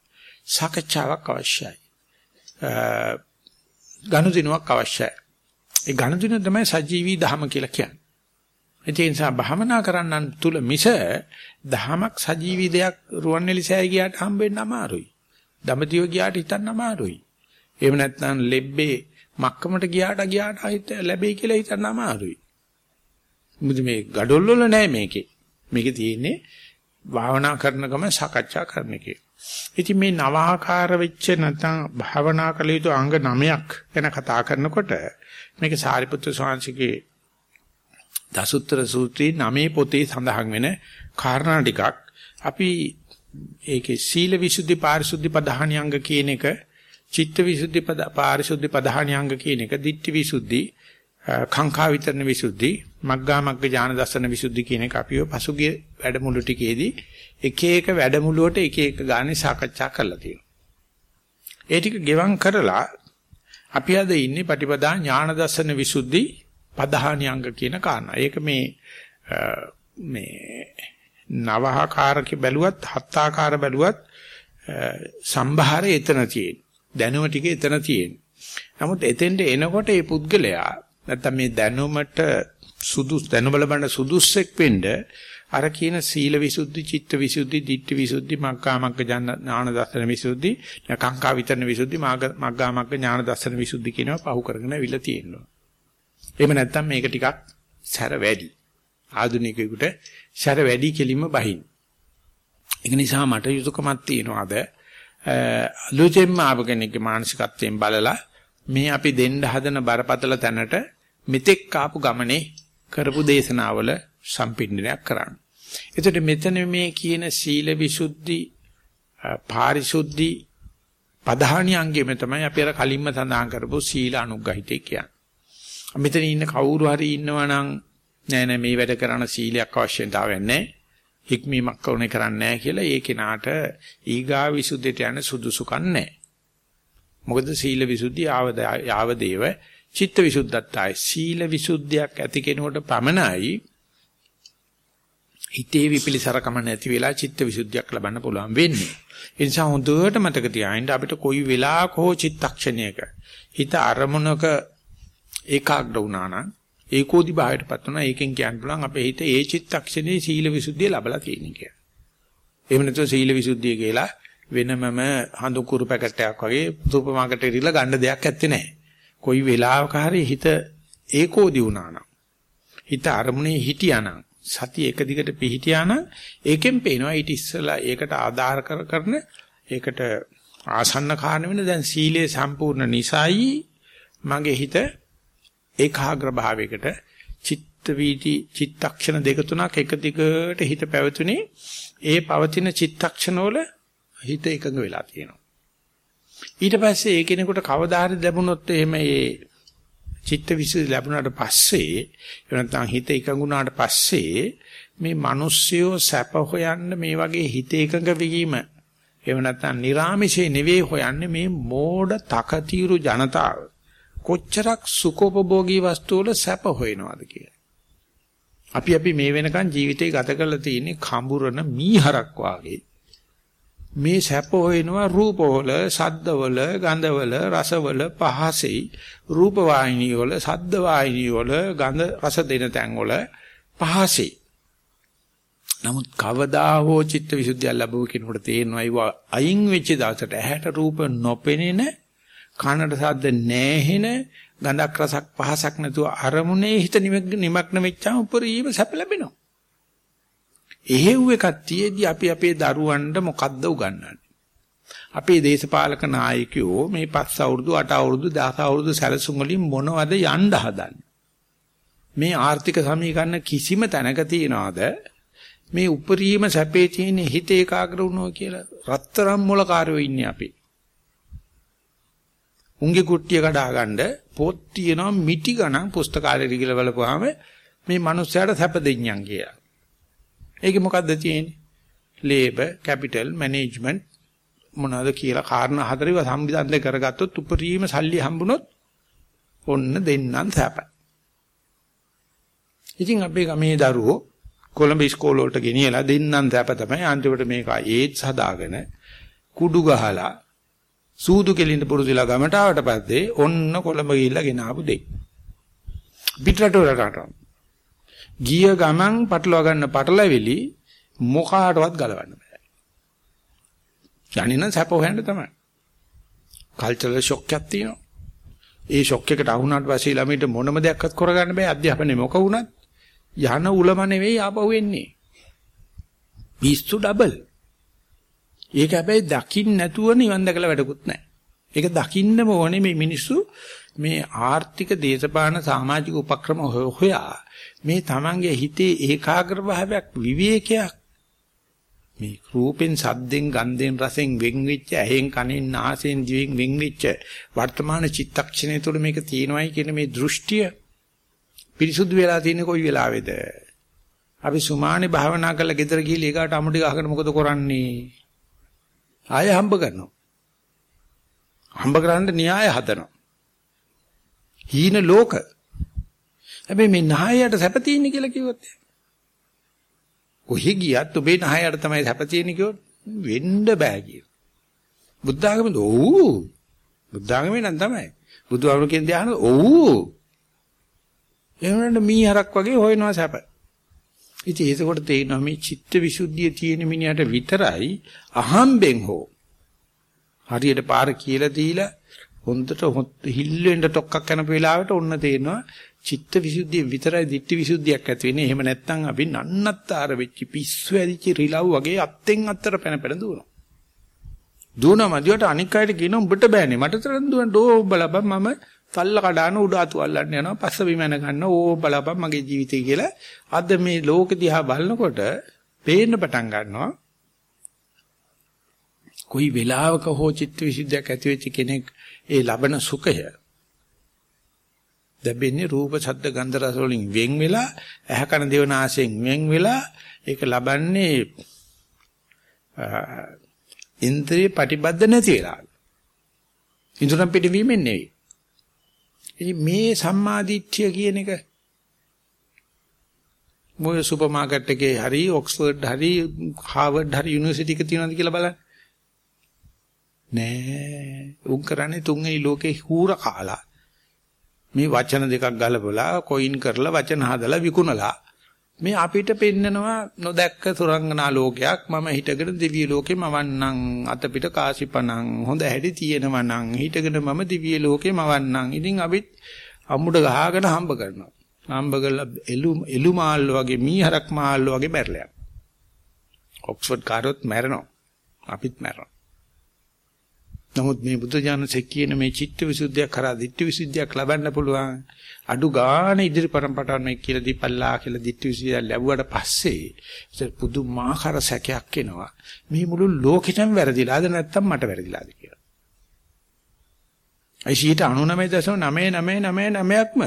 සාකච්ඡාවක් අවශ්‍යයි. ගනුදෙනුවක් අවශ්‍යයි. ඒ ගනුදෙනුව තමයි සජීවී ධහම කියලා කියන්නේ. ඒ නිසා භාවනා කරන්නන් තුල මිස ධහමක් සජීවී දෙයක් රුවන්වැලිසෑය ගියාට හම්බෙන්න අමාරුයි. දඹදිව ගියාට හිතන්න අමාරුයි. එහෙම නැත්නම් ලෙබ්බේ මක්කමට ගියාට ගියාට හිත ලැබෙයි කියලා හිතන්න අමාරුයි. මුදි මේ gadol වල නෑ මේකේ. මේකේ තියෙන්නේ භාවනා කරන ගම සාකච්ඡා කරන එකේ. ඉතින් මේ නවාකාර වෙච්ච නැත්නම් භාවනා කළ යුතු අංග 9ක් ගැන කතා කරනකොට මේක සාරිපුත්‍ර ස්වාමීන්ගේ දසුත්තර සූත්‍රයේ 9 පොතේ සඳහන් වෙන කාරණා ටිකක් අපි ඒකේ සීල විසුද්ධි පාරිශුද්ධි පධානියංග කියන එක චිත්ත විසුද්ධි පද පාරිශුද්ධි පධානියංග කියන එක දිට්ඨි විසුද්ධි කාංකා විතරන විසුද්ධි මග්ගා මග්ග ඥාන දර්ශන විසුද්ධි කියන එක අපිව පසුගිය වැඩමුළු ටිකේදී එක එක වැඩමුළුවට එක එක ගානේ සාකච්ඡා කරලා තියෙනවා. ඒ ටික ගෙවම් කරලා අපි අද ඉන්නේ පටිපදා ඥාන දර්ශන විසුද්ධි පධානියංග කියන කාරණා. ඒක මේ මේ නවහකාරක බැලුවත් හත්ආකාර බැලුවත් සම්භාරය එතන තියෙන. දැනුම ටික එතන තියෙන. නමුත් එතෙන්ට එනකොට මේ පුද්ගලයා නැත්තම් මේ දැනුමට සුදුස් දැනුම ලබන සුදුස්සෙක් වෙන්න අර කියන සීල විසුද්ධි, චිත්ත විසුද්ධි, ditthi විසුද්ධි, මග්ගාමග්ග ඥාන දර්ශන විසුද්ධි, කාංකා විතරන විසුද්ධි, මග්ගාමග්ග ඥාන දර්ශන විසුද්ධි කියනවා පහු කරගෙන අවිල තියෙනවා. එහෙම නැත්තම් මේක ටිකක් සැර වැඩි. ආධුනිකයෙකුට සැර වැඩි කෙලින්ම බහින්. ඒක නිසා මට යුතුයකමක් තියනවාද අලුතෙන්ම ආව කෙනෙක්ගේ මානසිකත්වයෙන් බලලා මේ අපි දෙන්න හදන බරපතල තැනට මෙතෙක් ආපු ගමනේ කරපු දේශනාවල සම්පින්නයක් කරන්න. එතකොට මෙතන මේ කියන සීල විසුද්ධි පාරිශුද්ධි ප්‍රධානී අංගෙම තමයි අපි අර කලින්ම සඳහන් කරපු සීල අනුග්‍රහිතේ කියන්නේ. මෙතන ඉන්න කවුරු හරි ඉන්නවා නම් නෑ නෑ මේ වැඩ කරන සීලයක් අවශ්‍යතාවයක් නෑ. හික්මීමක් කරුණේ කරන්නේ නෑ කියලා ඒ කෙනාට ඊගා විසුද්ධියට යන සුදුසුකම් නෑ. මොකද සීල විසුද්ධිය ආවද ආවදේව චිත්ත විසුද්ධත්තායි සීල විසුද්ධියක් ඇති කෙනෙකුට පමණයි හිතේ විපිලිසරකම නැති වෙලා චිත්ත විසුද්ධියක් ලබන්න පුළුවන් වෙන්නේ. ඒ නිසා හොඳට මතක තියාගන්න අපිට කොයි වෙලාවක හෝ චිත්තක්ෂණයක හිත අරමුණක ඒකාග්‍ර වුණා නම් ඒකෝදි භාවයටපත් වුණා ඒකෙන් කියන්න පුළුවන් අපේ හිත ඒ චිත්තක්ෂණේ සීල විසුද්ධිය ලැබලා තියෙන කියලා. එහෙම නැත්නම් සීල විසුද්ධිය කියලා වෙනමම හඳු කුරු පැකට් එකක් වගේ සුපර් මාකට් එකේ ඉරලා ගන්න දෙයක් ඇත්තේ නැහැ. කොයි වෙලාවක හරි හිත ඒකෝදි වුණා නම් හිත අරමුණේ හිටියානම් සතිය එක දිගට පිහිටියානම් ඒකෙන් පේනවා ඊට ඉස්සලා ඒකට ආධාර කර කරන ඒකට ආසන්න කාරණ වෙන දැන් සීලයේ සම්පූර්ණ නිසයි මගේ හිත ඒකාග්‍ර භාවයකට චිත්ත වීති චිත්තක්ෂණ දෙක තුනක් එක දිගට හිත පැවතුනේ. ඒ පවතින චිත්තක්ෂණවල හිත එකඟ වෙලා තියෙනවා. ඊට පස්සේ ඒ කෙනෙකුට කවදා හරි ලැබුණොත් එහෙම ඒ චිත්ත විසුද්ධි ලැබුණාට පස්සේ එහෙම නැත්නම් හිත එකඟුණාට පස්සේ මේ මිනිස්සයෝ සැප හොයන්න මේ වගේ හිත එකඟ වීම එහෙම නැත්නම් නිර්ාමිෂේ නෙවෙයි හොයන්නේ මේ මෝඩ තකතිරු ජනතාව. කොච්චරක් සුඛෝපභෝගී වස්තු වල සැප හොයනවද කියලා. අපි අපි මේ වෙනකන් ජීවිතේ ගත කරලා තියෙන්නේ කඹුරන මීහරක් වාගේ. මේ සැප හොයනවා රූපවල, ශබ්දවල, ගන්ධවල, රසවල, පහසෙයි, රූප වාහිනී වල, ශබ්ද වාහිනී වල, ගන්ධ රස දෙන තැන් වල පහසෙයි. නමුත් කවදා හෝ චිත්ත විසුද්ධිය ලැබුව කෙනෙකුට තේරෙනවා අයිව අයින් වෙච්ච දවසට ඇහැට රූප නොපෙනෙන කනට ශබ්ද නැහෙන ගඳක් රසක් පහසක් නැතුව අරමුණේ හිත නිමග්න වෙච්චාම උපරිම සැප ලැබෙනවා. එහෙව් එකක් තියේදී අපි අපේ දරුවන්ට මොකද්ද උගන්වන්නේ? අපේ දේශපාලක නායකයෝ මේ පස් අවුරුදු 8 අවුරුදු 10 අවුරුදු සැලසුම් වලින් මොනවද යන්න හදන්නේ? මේ ආර්ථික සමීකරණ කිසිම තැනක තියනවාද මේ උපරිම සැපේ තියෙන හිත ඒකාග්‍ර වුණා කියලා රත්තරම් මොලකාරයෝ ඉන්නේ අපි. උන්ගේ කුට්ටිය කඩා ගන්න පොත් තියෙනවා මිටි ගණන් පුස්තකාලේ ඉගිල බලපුවාම මේ මිනිස්සයාට සැප දෙඤ්ඤම් කියලා. ඒකේ මොකද්ද තියෙන්නේ? ලේබර්, කැපිටල්, මැනේජ්මන්ට් මොනවාද කියලා කාරණා හතරව සම්බන්ධ කරගත්තොත් උපරිම සල්ලි හම්බුනොත් ඔන්න දෙන්නම් සැපයි. ඉතින් අපේ ගමේ දරුවෝ කොළඹ ඉස්කෝල වලට ගෙනියලා දෙන්නම් සැප තමයි අන්තිමට මේක ඒඩ්ස් හදාගෙන කුඩු ගහලා සූදු කෙලින්න පුරුදුලා ගමට ආවට පස්සේ ඔන්න කොළඹ ගිහිල්ලා ගෙනාවු දෙයි. පිටරට වලට ගිය ගමන් පටලවා ගන්න පටලැවිලි මොකාටවත් ගලවන්න බෑ. යන්නේ නම් සැප හොයන්න තමයි. කල්චරල් ෂොක් එකක් තියෙනවා. ඒ ෂොක් එකට අහුණාට පස්සේ ළමයිට මොනම දෙයක්වත් කරගන්න බෑ අධ්‍යාපනයේ මොක වුණත් යන උලම නෙවෙයි ආපහු එන්නේ. පිස්සු ඩබල්. ඒක හැබැයි දකින්න නැතුව නිවන් දැකලා වැඩකුත් නැහැ. ඒක දකින්නම ඕනේ මේ මිනිස්සු මේ ආර්ථික දේශපාලන සමාජික උපක්‍රම හොයා මේ තමන්ගේ හිතේ ඒකාග්‍ර භාවයක් විවේකයක් මේ රූපෙන් සද්දෙන් ගන්ධෙන් රසෙන් වෙන් වෙච්ච ඇහෙන් කනෙන් නාසයෙන් දිවෙන් වෙන් වෙච්ච වර්තමාන චිත්තක්ෂණය තුළ මේක තියෙනවයි කියන මේ දෘෂ්ටිය පිරිසුදු වෙලා තියෙන කොයි වෙලාවේද? අපි සුමානේ භාවනා කරලා ගෙදර ගිහලා ඒකට අමුඩි ගහගෙන මොකද කරන්නේ? ආයෙ හම්බ කරනවා. හම්බ කරන්න න්‍යාය හදනවා. හීන ලෝක හැබැයි මේ නහයට සැප තියෙන්නේ කියලා කිව්වොත් කොහි ගියත් ඔබේ නහයට තමයි සැප තියෙන්නේ කිව්වොත් වෙන්න බෑ කියලා. බුද්ධ ආගමෙන් ඔව් බුද්ධ ආගමෙන් නම් තමයි. බුදු ආගම කියන ධ්‍යාන ඔව්. එහෙමනම් මීහරක් වගේ හොයනවා සැප. ඉතින් ඒකකොට තේිනවා මේ චිත්ත විසුද්ධිය තියෙන මිනිහට විතරයි අහම්බෙන් හෝ හරියට පාර කියලා දීලා හොඳට හිල් වෙන්න ටොක්ක්ක් යන වෙලාවට ඔන්න තේනවා චිත්ත විසුද්ධිය විතරයි ditthi විසුද්ධියක් ඇති වෙන්නේ. එහෙම නැත්නම් අපි නන්නත්තර වෙච්ච පිස්සු ඇදිච්ච රිලව් වගේ අත්ෙන් අත්තර පැන පැන දුවනවා. දුවන මදියට අනික් අයට කියනවා උඹට බෑනේ මට තරම් දුවන්න ඕ බලපන් මම තල්ල කඩාන උඩ අතු අල්ලන්න යනවා පස්ස බිම යන ගන්න ඕ බලපන් මගේ ජීවිතය කියලා අද මේ ලෝක දිහා බලනකොට පේන්න පටන් ගන්නවා කොයි වෙලාවක හෝ චිත්ත විසුද්ධියක් ඇති වෙච්ච කෙනෙක් ඒ ලබන සුඛය දැබෙන්නේ රූප ශබ්ද ගන්ධ රස වලින් වෙන් වෙලා ඇහ කන දිව නාසයෙන් වෙන් වෙලා ඒක ලබන්නේ ඉන්ද්‍රිය ප්‍රතිබද්ධ නැති වෙලා. ඉන්ද්‍රම් පිටවීමෙන් නෙවෙයි. ඉතින් මේ සම්මාදිට්ඨිය කියන එක මොය සුපර් මාකට් එකේ හරි ඔක්ස්ෆර්ඩ් හරි හාවර්ඩ් හරි යුනිවර්සිටි එක තියෙනවද කියලා බලන්න. නෑ. උන් කරන්නේ තුන්වෙනි ලෝකේ හූර කාලා. මේ වචන දෙකක් ගලපලා කොයින් කරලා වචන හදලා විකුණලා. මේ අපිට පෙන්නනවා නොදැක්ක සුරංගනා ලෝකයක්. මම හිටගෙන දිව්‍ය ලෝකේ මවන්නම්. අතපිට කාසිපණන්. හොඳ හැටි තියෙනවා නම්. හිටගෙන මම දිව්‍ය ලෝකේ මවන්නම්. ඉතින් අපිත් අම්මුඩ ගහගෙන හම්බ කරනවා. හම්බ කරලා එළු එළු මාල්ල වගේ මීහරක් මාල්ල වගේ මැරලා ඔක්ස්ෆර්ඩ් කාරොත් මැරෙනවා. අපිත් මැරෙනවා. නමුත් මේ බුද්ධ ඥානසේ කියන මේ චිත්ත විසුද්ධියක් කරා දිට්ඨි විසුද්ධියක් ලබන්න පුළුවන් අඩු ගාන ඉදිරි પરම්පරාවට මේ කියලා දීපල්ලා කියලා දිට්ඨි විසුද්ධිය ලැබුවට පස්සේ ඒක පුදුමාකාර සැකයක් එනවා මේ මුළු ලෝකෙටම වැරදිලාද නැත්නම් මට වැරදිලාද කියලා. ඒ 99.99999ක්ම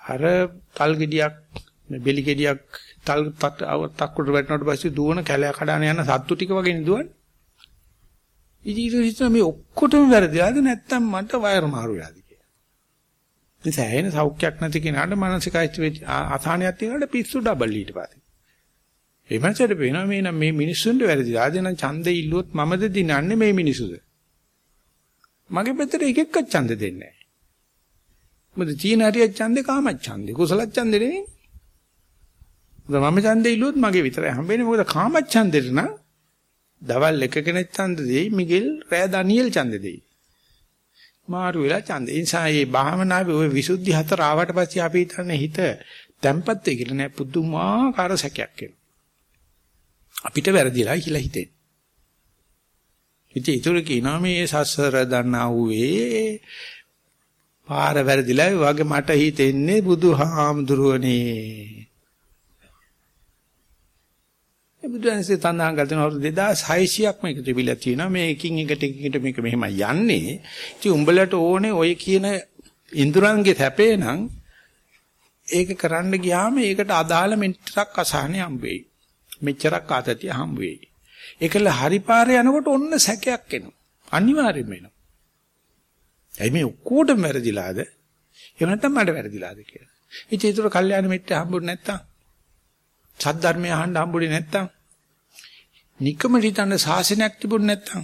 අර තල් ගෙඩියක් බෙලි ගෙඩියක් තල් තක්කුට වැටෙනකොට පස්සේ දුවන කැලෑ කඩාන යන සත්තු ටික වගේ නෙදුවන්නේ. ඉතින් හිතන මේ ඔක්කොටම වැරදිලාද නැත්නම් මට වයර් මාරු වෙලාද කියලා. ඉතින් සෑහෙන සෞඛ්‍යයක් නැති කෙනාට මානසික අසහනයක් තියෙනකොට පිස්සු ඩබල් ඊට පස්සේ. ඒ මනසට පේනවා මේ නම් මේ මිනිස්සුන්ට වැරදිලාද නම් ඡන්දේ ඉල්ලුවොත් මමද දිනන්නේ මේ මිනිසුද? මගේ පැත්තට එක එක්ක ඡන්ද දෙන්නේ නැහැ. මොකද චීන හරියක් ඡන්දේ කාම ඡන්දේ කුසල ඡන්දේ නෙවෙයි. මම ඡන්දේ ඉල්ලුවොත් මගේ විතරයි හම්බෙන්නේ මොකද කාම ඡන්දෙට නම් දවල් එක කෙනෙක් ඡන්ද දෙයි මිගෙල් රෑ ඩැනියෙල් ඡන්ද දෙයි. මාරු වෙලා ඡන්ද. ඒ නිසා මේ භාවනාවේ ওই විසුද්ධි හතර ආවට පස්සේ අපි හිතන්නේ හිත තැම්පත් වෙයි කියලා නෑ පුදුමාකාර සැකයක් එනවා. අපිට වැරදිලා කියලා හිතෙන්නේ. ඉතින් ඒතර කියනවා මේ සසර දන්නා වූවේ පාර වැරදිලා වගේ මට හිතෙන්නේ බුදුහාමුදුරුවනේ ඒ බුදුන්සේ තඳහන් කරන අවුරුදු 2600ක් මේක තිබිලා තියෙනවා. මේ එකින් එකට එකින් මේක මෙහෙම යන්නේ. ඉතින් උඹලට ඕනේ ඔය කියන ඉන්ද්‍රයන්ගේ තැපේ නම් ඒක කරන්න ගියාම ඒකට අදාළ මෙච්චරක් අසහනය හම්බ වෙයි. මෙච්චරක් ආතතිය හම්බ වෙයි. ඒකල හරි පාරේ යනකොට ඔන්න සැකයක් එනවා. අනිවාර්යයෙන්ම එනවා. ඇයි මේ ඔක්කොටම වැරදිලාද? එහෙම නැත්නම් මට වැරදිලාද කියලා. ඉතින් ඒතර කල්යාණ මිත්‍ය හම්බුනේ නැත්තම් සද්ධර්මය අහන්න හම්බුනේ නැත්තම්? නිකම හිතන්න ශාසනයක් තිබුණ නැත්තම්?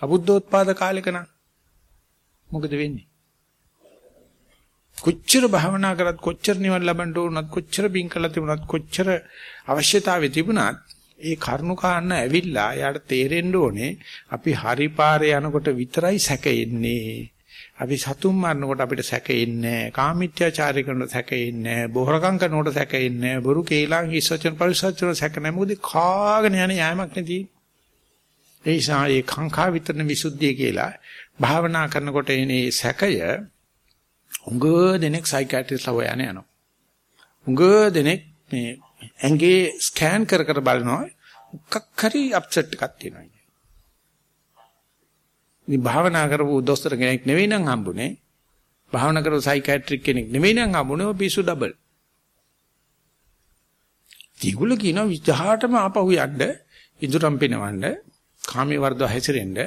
අබුද්ධෝත්පාද කාලෙක නම් මොකද වෙන්නේ? කොච්චර භවනා කරත් කොච්චර නිවන් ලබන්න උනත් කොච්චර බින් කළා තිබුණත් කොච්චර අවශ්‍යතාවය තිබුණත් ඒ කරුණු කාරණ ඇවිල්ලා යාට තේරෙන්න ඕනේ අපි හරි පාරේ යනකොට විතරයි සැකෙන්නේ. අපි සතුම් මරනකොට අපිට සැකෙන්නේ නැහැ. කාමීත්‍යාචාරය කරනකොට සැකෙන්නේ නැහැ. බොහරකම් කරනකොට සැකෙන්නේ නැහැ. බොරු කේලම් හිස්සචන පරිසචන සැක නැහැ. මොකද කාගෙන යන යෑමක් නැති. ඒ නිසා ඒ කාංකා විතරන විසුද්ධිය කියලා භාවනා කරනකොට එනේ සැකය උඟ දෙනෙක් සයිකියාට්‍රිස්ලා හොයන යනවා. උඟ දෙනෙක් මේ ඇඟේ ස්කෑන් කර කර බලනවා. මොකක් හරි අප්සෙට් එකක් තියෙනවා. ඉතින් භාවනා කරපු දොස්තර කෙනෙක් නෙවෙයි නම් හම්බුනේ. භාවනා කරපු සයිකියාට්‍රික් කෙනෙක් නෙවෙයි නම් හම්බුනේ ඔය පිස්සු ඩබල්. තිගුල කියන විජහාටම ආපහු යන්න ඉදුරම් පිනවන්න කාමයේ වර්ධව හැසිරෙන්න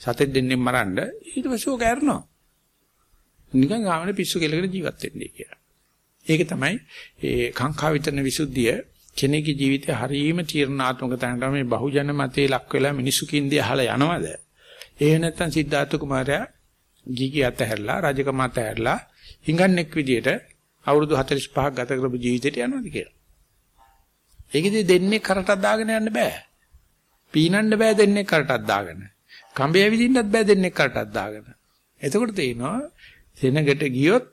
සතෙක් දෙන්නෙන් මරන්න ඊට පස්සේ ඔක ඇරනවා. නිකන් ගාමනේ පිස්සු කෙලගෙන ජීවත් වෙන්නේ කියලා. ඒක තමයි ඒ කාංකා විතරන විසුද්ධිය කෙනෙකුගේ ජීවිතේ හරීම තීරණාත්මක තැනට මේ බහුජන මතේ ලක් වෙලා මිනිසු කින්දේ අහලා යනවද? ඒ නැත්තම් සිද්ධාර්ථ කුමාරයා ගිගි අතහැරලා රජකම අතහැරලා හිඟන්නෙක් විදියට අවුරුදු 45ක් ගත කරපු ජීවිතයට යනවාද කියලා. ඒකෙදි දෙන්නේ කරටක් දාගෙන යන්න බෑ. පීනන්න බෑ දෙන්නේ කරටක් දාගෙන. කඹේ ඇවිදින්නත් බෑ දෙන්නේ කරටක් දාගෙන. එතකොට තේිනවා සෙනගට ගියොත්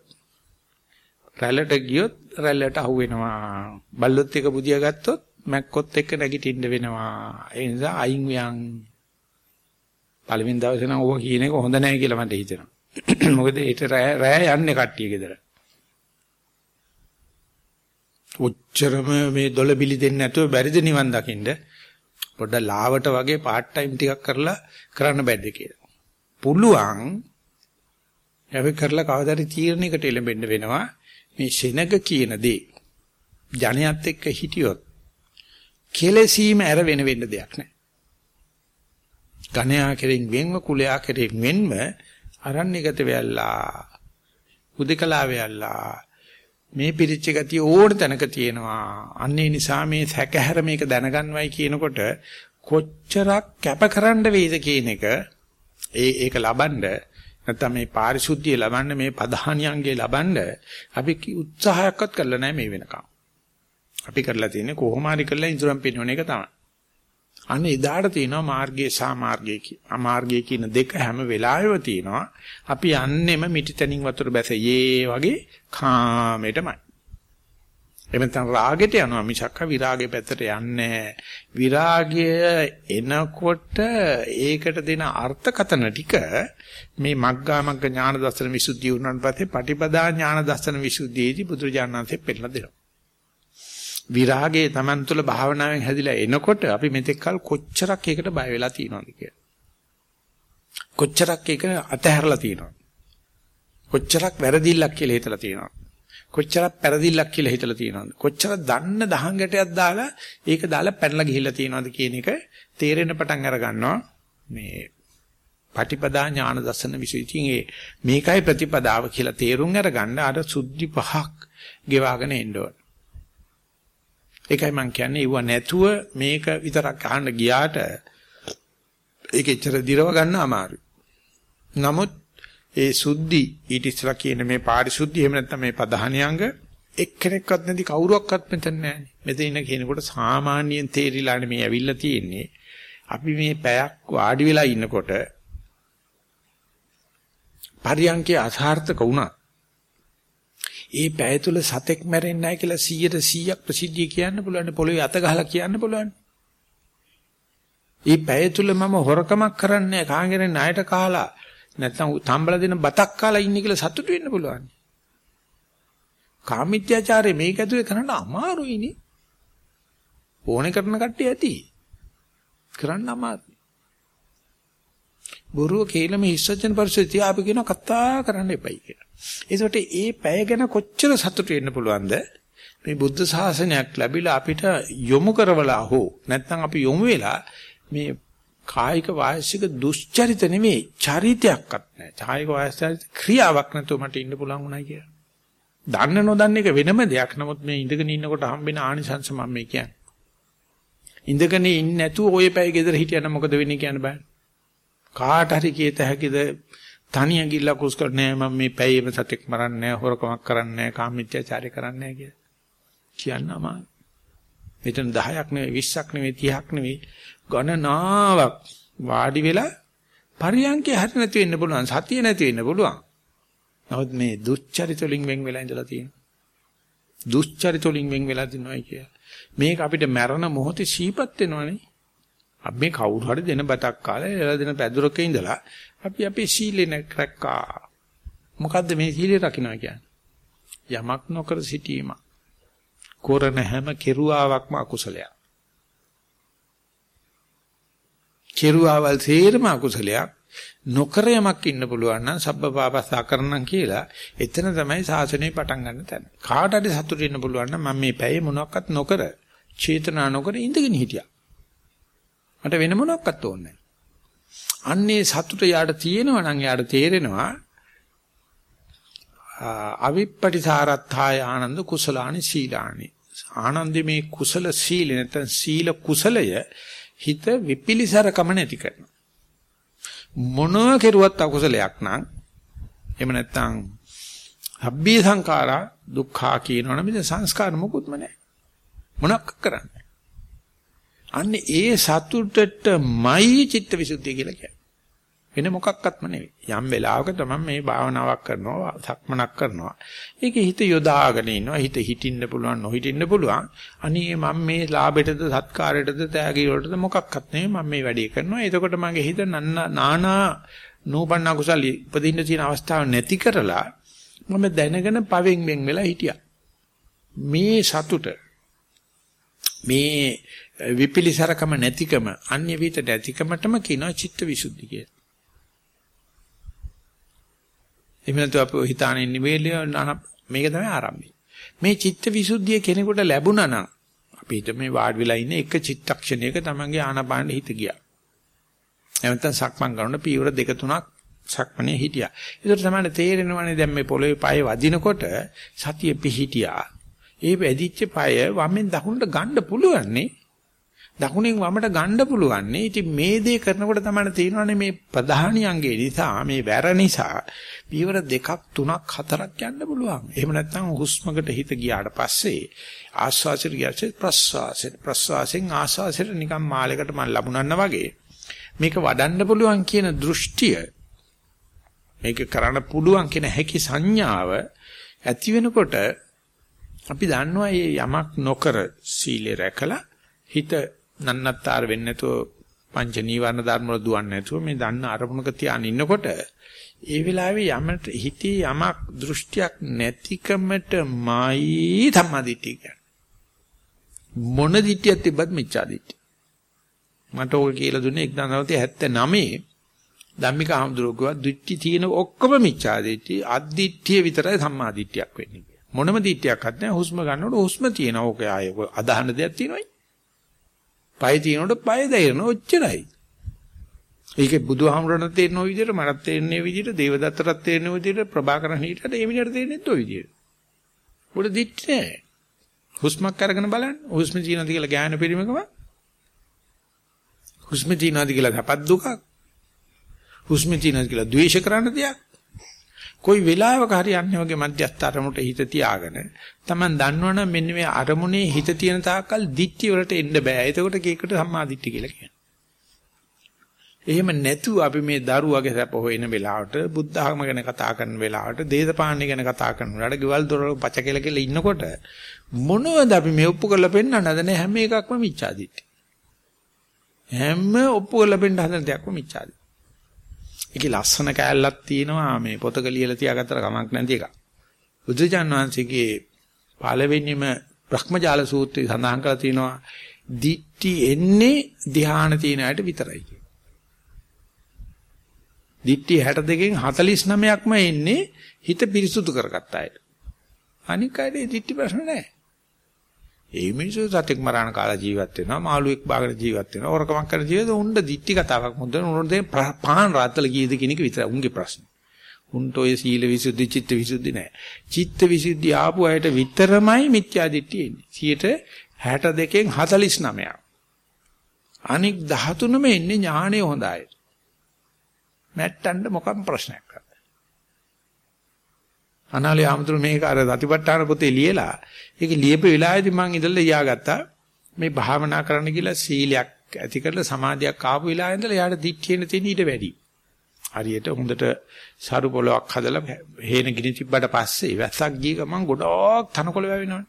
රැල්ලට ගියොත් රැල්ලට අහු වෙනවා. බල්ලොත් එක බුදියා ගත්තොත් මැක්කොත් එක්ක නැගිටින්න වෙනවා. ඒ නිසා අයින් වියන් පළවෙනි දවසේ නම් ඕක කියන එක හොඳ නැහැ කියලා මට හිතෙනවා. මොකද ඒට රෑ යන්නේ කට්ටිය ගෙදර. ඔච්චරම මේ දොළ බිලි දෙන්නේ නැතුව බැරිද නිවන් දකින්න? පොඩ්ඩක් ලාවට වගේ part time ටිකක් කරලා කරන්න බැද්ද කියලා. පුළුවන්. ඒක කරලා කවදාද තීරණයකට එළඹෙන්න වෙනවා. මේ සෙනග කියන දේ ජනයත් එක්ක හිටියොත් කෙලසීම ඇර වෙන වෙන්න දෙයක් නැහැ. ඝණයා කෙරෙන් වෙන්ව කුලයා කෙරෙන් වෙන්ව අරණ්‍යගත වෙයල්ලා උදකලා වෙයල්ලා මේ පිරිච්ච ගතිය ඕන තැනක තියෙනවා. අන්නේ නිසා මේ සැකහැර මේක දැනගන්නවයි කියනකොට කොච්චරක් කැපකරන්න වේද කියන එක ඒ ඒක ලබනද නැත්නම් මේ පාරිශුද්ධිය ලබන්න මේ පධානියන්ගේ ලබන්න අපි උත්සාහයක්වත් කරලා නැහැ මේ වෙනකම්. අපි කරලා තියෙන්නේ කොහොම හරි කරලා ඉන්ද්‍රම් පිනවන එක තමයි. අන්න එදාට තියෙනවා මාර්ගයේ සා මාර්ගයේ අමාර්ගයේ කියන දෙක හැම වෙලාවෙම තියෙනවා. අපි යන්නෙම මිටිතනින් වතුර බැසයේ වගේ කාමයටමයි. එමෙතන රාගෙට යනවා මිසක් විරාගේ පැත්තට යන්නේ විරාගය එනකොට ඒකට දෙන අර්ථකතන ටික මේ මග්ගා මග්ග ඥාන දර්ශන විසුද්ධිය උනන පස්සේ පටිපදා ඥාන දර්ශන විසුද්ධියේදී බුදුරජාණන්සේ පෙන්නලා දෙනවා. විරාගයේ Taman තුල භාවනාවෙන් හැදිලා එනකොට අපි මෙතෙක් කල කොච්චරක් ඒකට බය වෙලා තියෙනවද කියලා. කොච්චරක් ඒක අතහැරලා තියෙනවද? කොච්චරක් වැරදිල්ලක් කියලා හිතලා තියෙනවද? කොච්චරක් පෙරදිල්ලක් කියලා හිතලා තියෙනවද? කොච්චර දන්න දහංගටයක් දාලා ඒක දාලා පැනලා ගිහිල්ලා තියෙනවද කියන එක තේරෙන පටන් අර ගන්නවා මේ පටිපදා ඥාන දර්ශන විශ්ීතියේ මේකයි ප්‍රතිපදාව කියලා තේරුම් අරගන්න අර සුද්ධි පහක් ගෙවාගෙන එන්න ඕන. ඒකයි මම කියන්නේ ඊව නැතුව මේක විතරක් අහන්න ගියාට ඒක එච්චර දිරව ගන්න අමාරුයි. නමුත් ඒ සුද්ධි ඊට ඉස්සලා කියන මේ පාරිශුද්ධිය එහෙම නැත්නම් මේ පධානියංග එක්කෙනෙක්වත් නැති කවුරුවක්වත් මෙතන නැහැ. මෙතන ඉන්න කෙනෙකුට සාමාන්‍යයෙන් තේරිලානේ මේ ඇවිල්ලා තියෙන්නේ. අපි මේ පැයක් වාඩි වෙලා ඉන්නකොට පරියන්කේ අසාර්ථක වුණා. ඒ පැය තුල සතෙක් මැරෙන්නේ නැහැ කියලා 100ට 100ක් ප්‍රසිද්ධිය කියන්න පුළුවන් පොළොවේ අත ගහලා කියන්න පුළුවන්. ඒ පැය තුල මම හොරකමක් කරන්නේ කාගෙන් ණයට කාලා නැත්නම් තම්බල දෙන බතක් කාලා ඉන්නේ කියලා සතුටු වෙන්න පුළුවන්. කාමීත්‍යාචාරය මේක ඇතුලේ කරන්න අමාරුයිනේ. ඕනේ කරන කට්ටිය ඇති. කරන්න අමාරුයි. බොරුව කේලම හිස්සචන පරිසතිය අපි කියන කතා කරන්න එපයි කියලා. ඒකට ඒ පැය ගැන කොච්චර සතුටු වෙන්න පුළුවන්ද? මේ බුද්ධ ශාසනයක් ලැබිලා අපිට යොමු කරවලා හෝ නැත්නම් අපි යොමු වෙලා මේ කායික වාසික දුස්චරිත නෙමෙයි චරිතයක්වත් නැහැ. කායික වාසික ක්‍රියාවක් නැතුව මට ඉන්න පුළුවන් උනායි කියලා. දන්න නොදන්න එක වෙනම දෙයක්. නමුත් මේ ඉඳගෙන ඉන්නකොට හම්බෙන ආනිසංස මම මේ කියන්නේ. ඉඳගෙන ඉන්නේ නැතුව ওই පැය ගෙදර හිටියනම් මොකද වෙන්නේ කියන්න බෑ. කාට හරි කීත හැකිද තනිය ගිල්ලා කුස් කරන්නේ මම මේ පැයෙම සතෙක් මරන්නේ නැහැ හොරකමක් කරන්නේ නැහැ කාමීත්‍යචාරය කරන්නේ නැහැ කියලා කියන්න අමාරු. මෙතන 10ක් නෙවෙයි 20ක් නෙවෙයි 30ක් නෙවෙයි ගණනාවක් වාඩි වෙලා පරියන්කේ හරි නැති වෙන්න පුළුවන් සතිය නැති වෙන්න පුළුවන්. නමුත් මේ දුස්චරිත වලින් වෙන් වෙලා ඉඳලා තියෙනවා. දුස්චරිත වලින් වෙන් වෙලා දිනවයි කිය. මේක අපිට මරණ මොහොතේ සීපත් වෙනවනේ. අපි මේ කවුරු හරි දෙන බතක් කාලා එලා දෙන පැදුරක ඉඳලා අපි අපේ සීලෙ නැක්කා. මොකද්ද මේ සීලය රකින්න කියන්නේ? යමක් නොකර සිටීම. කරන හැම කෙරුවාවක්ම අකුසලයක්. කෙරුවාවල් තේරම අකුසලයක්. නොකර යමක් ඉන්න පුළුවන් නම් සබ්බපාපස්සා කරනම් කියලා එතන තමයි සාසනය පටන් ගන්න තැන. කාට හරි සතුටු වෙන්න පුළුවන් නම් මම මේ පැයේ මොනවත් නොකර චේතනා නොකර ඉඳගෙන හිටියා. මට වෙන මොනවත් ඕනේ අන්නේ සතුට යාට තියෙනවා නම් යාට තේරෙනවා අවිප්පටිසාරත්ථාය ආනන්ද කුසලානි සීලානි. ආනන්දේ මේ කුසල සීල නැත්නම් සීල කුසලය හිත විපිලිසරකම නැති කරනවා. මොනවා කෙරුවත් අකුසලයක් නම් එහෙම නැත්නම් අබ්බී සංඛාරා දුක්ඛා කියනවනම් මේ සංස්කාර මොකුත්ම නැහැ. මොනක් කරන්නේ? අන්න ඒ සතුටටමයි චිත්තවිසුද්ධිය කියලා කියන්නේ. වෙන මොකක්වත්ම නෙවෙයි. යම් වෙලාවක තමයි මේ භාවනාවක් කරනවා, සක්මනක් කරනවා. ඒකේ හිත යොදාගෙන ඉන්නවා. හිත හිටින්න පුළුවන්, නොහිටින්න පුළුවන්. අනේ මම මේ ලාභයටද, සත්කාරයටද, තෑගි වලටද මොකක්වත් නෙවෙයි මම මේ වැඩේ කරනවා. එතකොට මගේ හිත නානා නූපන්න කුසල උපදින්න තියෙන අවස්ථාව නැති කරලා මම දැනගෙන පවෙන් වෙන් වෙලා හිටියා. මේ සතුට මේ විපිලිසරකම නැතිකම අන්‍ය විත නැතිකමටම කියනවා චිත්ත විසුද්ධි කියලා. එහෙම නැතු අපි හිතාන ඉන්නේ මේක තමයි ආරම්භය. මේ චිත්ත විසුද්ධිය කෙනෙකුට ලැබුණා නම් අපි හිත මේ වාඩි වෙලා ඉන්නේ එක චිත්තක්ෂණයක තමන්ගේ ආනපාන හිත ගියා. එහෙනම් සක්මන් කරනකොට පීවර දෙක තුනක් සක්මනේ හිටියා. ඒකට තමයි තේරෙනවනේ දැන් මේ පොළවේ පය වදිනකොට සතිය පිහිටියා. ඒ වැදිච්ච පය වමෙන් දකුණට ගන්න පුළුවන් නේ. දකුණෙන් වමට ගන්න පුළුවන් නේ. ඉතින් මේ දේ කරනකොට තමයි තේරෙනවනේ මේ ප්‍රධානී අංගේ නිසා මේ වැර නිසා පියවර දෙකක් තුනක් හතරක් යන්න පුළුවන්. එහෙම නැත්නම් හුස්මකට හිත ගියාට පස්සේ ආස්වාසයට ගියාට ප්‍රස්වාසයට ප්‍රස්වාසයෙන් ආස්වාසයට නිකන් මාලයකට මම ලබුණන්න වගේ මේක වඩන්න පුළුවන් කියන දෘෂ්ටිය මේක කරන්න පුළුවන් කියන හැකි සංඥාව ඇති වෙනකොට අපි දන්නවා මේ යමක් නොකර සීලය රැකලා හිත නන්නත්තර වෙන්නේ නැතුව පංච නීවරණ ධර්ම වල දුවන්නේ නැතුව මේ දන්න අරමුණක තියාගෙන ඉන්නකොට ඒ වෙලාවේ යමට හිතේ යමක් දෘෂ්ටියක් නැතිකමටමයි සම්මාදිට්ඨිය කියන්නේ මොන දිට්ඨියක් තිබ්බත් මිච්ඡා දිට්ඨිය මට ඕක කියලා දුන්නේ 1979 ධම්මික ආමඳුරකුවා දිට්ඨි තියෙන ඔක්කොම මිච්ඡා දිට්ඨි අද්දිට්ඨිය විතරයි සම්මා දිට්ඨියක් වෙන්නේ කියලා. මොනම දිට්ඨියක්වත් නැහැ හුස්ම ගන්නකොට හුස්ම තියෙනවා. ඕක ආයේ අදහන දෙයක් තියෙනවයි. පය තියෙනකොට පය දැනෙන ඔච්චරයි. ඒකේ බුදුහාමුදුරණ තේරෙන විදිහට මටත් තේරෙන විදිහට දේවදත්තටත් තේරෙන විදිහට ප්‍රභාකරන් හිටියට ඒ මිනිහට තේරෙන්නේ ඔය විදිහට. උඩ දිට්ඨි නැහැ. හුස්මක් අරගෙන බලන්න. හුස්ම තියෙනවද කියලා ගෑන පිළිමකම හුස්ම තියනවාද කියලා සපත් දුකක්. හුස්ම තියනවාද කියලා ද්වේෂ කරන්න දෙයක්. કોઈ වෙලාවක හරි යන්නේ වගේ මධ්‍යස්ථ අරමුණට හිත තියාගෙන Taman දන්නවනම් මෙන්න මේ අරමුණේ හිත තියෙන තාක්කල් දික්ටි වලට එන්න බෑ. එතකොට කේකට සම්මා දිට්ඨි කියලා කියනවා. එහෙම නැතුව අපි මේ දරුවගේ සැප හොයන වෙලාවට බුද්ධ ධර්ම ගැන කතා කරන වෙලාවට දේශපාලනය ගැන කතා කරන වෙලාවට ගෙවල් දොරවල් පච කෙල කෙල ඉන්නකොට මොනවද අපි මේ ඔප්පු කරලා පෙන්නන්නද නැහැ හැම එකක්ම මිච්ඡාදිට්ඨි. හැම ඔප්පු කරලා පෙන්න හදන දෙයක්ම මිච්ඡාදි. ඒකේ ලස්සන කෑල්ලක් තියෙනවා මේ පොතක ලියලා තියාගත්තට කමක් නැති එක. බුදුජාන් වහන්සේගේ පළවෙනිම බ්‍රහ්මජාල සූත්‍රය සඳහන් කරලා තියෙනවා දිට්ටි එන්නේ ධ්‍යාන තියෙන අයට විතරයි කියලා. දිට්ටි 62කින් 49ක්ම එන්නේ හිත පිරිසුදු කරගත්ත අයට. අනික අයට දිට්ටි ප්‍රශ්න නැහැ. ඒ මිනිස්සු සතෙක් මරණ කාලා ජීවත් වෙනවා මාළුවෙක් බාගෙන ජීවත් වෙනවා හොරකමක් කරන ජීවිත උණ්ඩ දිට්ටි කතාවක් මුද්ද උණ්ඩ දෙන පාන් රාත්තල කීයද කියන එක විතරයි උන්ගේ ප්‍රශ්නේ. උන්ට ඔය සීල විසුද්ධි චිත්ත විසුද්ධි නෑ. චිත්ත විසුද්ධි ආපු අයට විතරමයි මිත්‍යා දිට්ඨිය එන්නේ. 62කින් 49ක්. අනික් 13ම එන්නේ ඥාණය හොඳයි. මැට්ටන්න මොකක්ම ප්‍රශ්නයක් නැහැ. අනාලේ ආමතුරු මේක අර දතිපට්ඨාන පොතේ ලියලා ඒක ලියපු වෙලාවේදී මම ඉඳලා ලියාගත්තා මේ භාවනා කරන්න කියලා සීලයක් ඇති කරලා සමාධියක් ආපු වෙලාවේ ඉඳලා යාට දික්කේන තියෙන ඊට වැඩි. හරියට හොඳට සරු පොලොක් හදලා හේන ගිනි තිබ්බට පස්සේ වැස්සක් ගිය ගමන් ගොඩක් තනකොළ වැවෙනවනේ.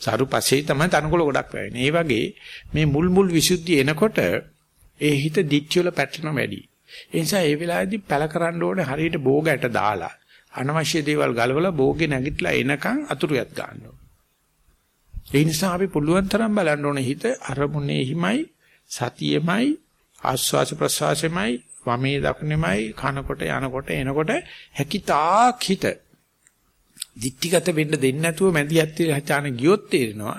සරු පස්සේ තමයි තනකොළ ගොඩක් වැවෙන්නේ. ඒ වගේ මේ මුල් මුල් විසුද්ධිය එනකොට ඒ හිත දික්ක වල පැටලෙන වැඩි. ඒ නිසා ඒ වෙලාවේදී පැල කරන්න ඕනේ හරියට බෝගයට දාලා අනවශ්‍ය දේවල් ගලවලා බෝගේ නැගිටලා එනකන් අතුරුයක් ගන්නවා. ඒ නිසා අපි පුළුවන් තරම් බලන්න ඕනේ හිත අරමුණේ හිමයි සතියෙමයි ආස්වාස ප්‍රසවාසෙමයි වමේ දකුණෙමයි කනකොට යනකොට එනකොට හැකිතාක් හිත දික්ටිගත වෙන්න දෙන්නේ නැතුව මැදිහත් හචාන ගියොත් තේරෙනවා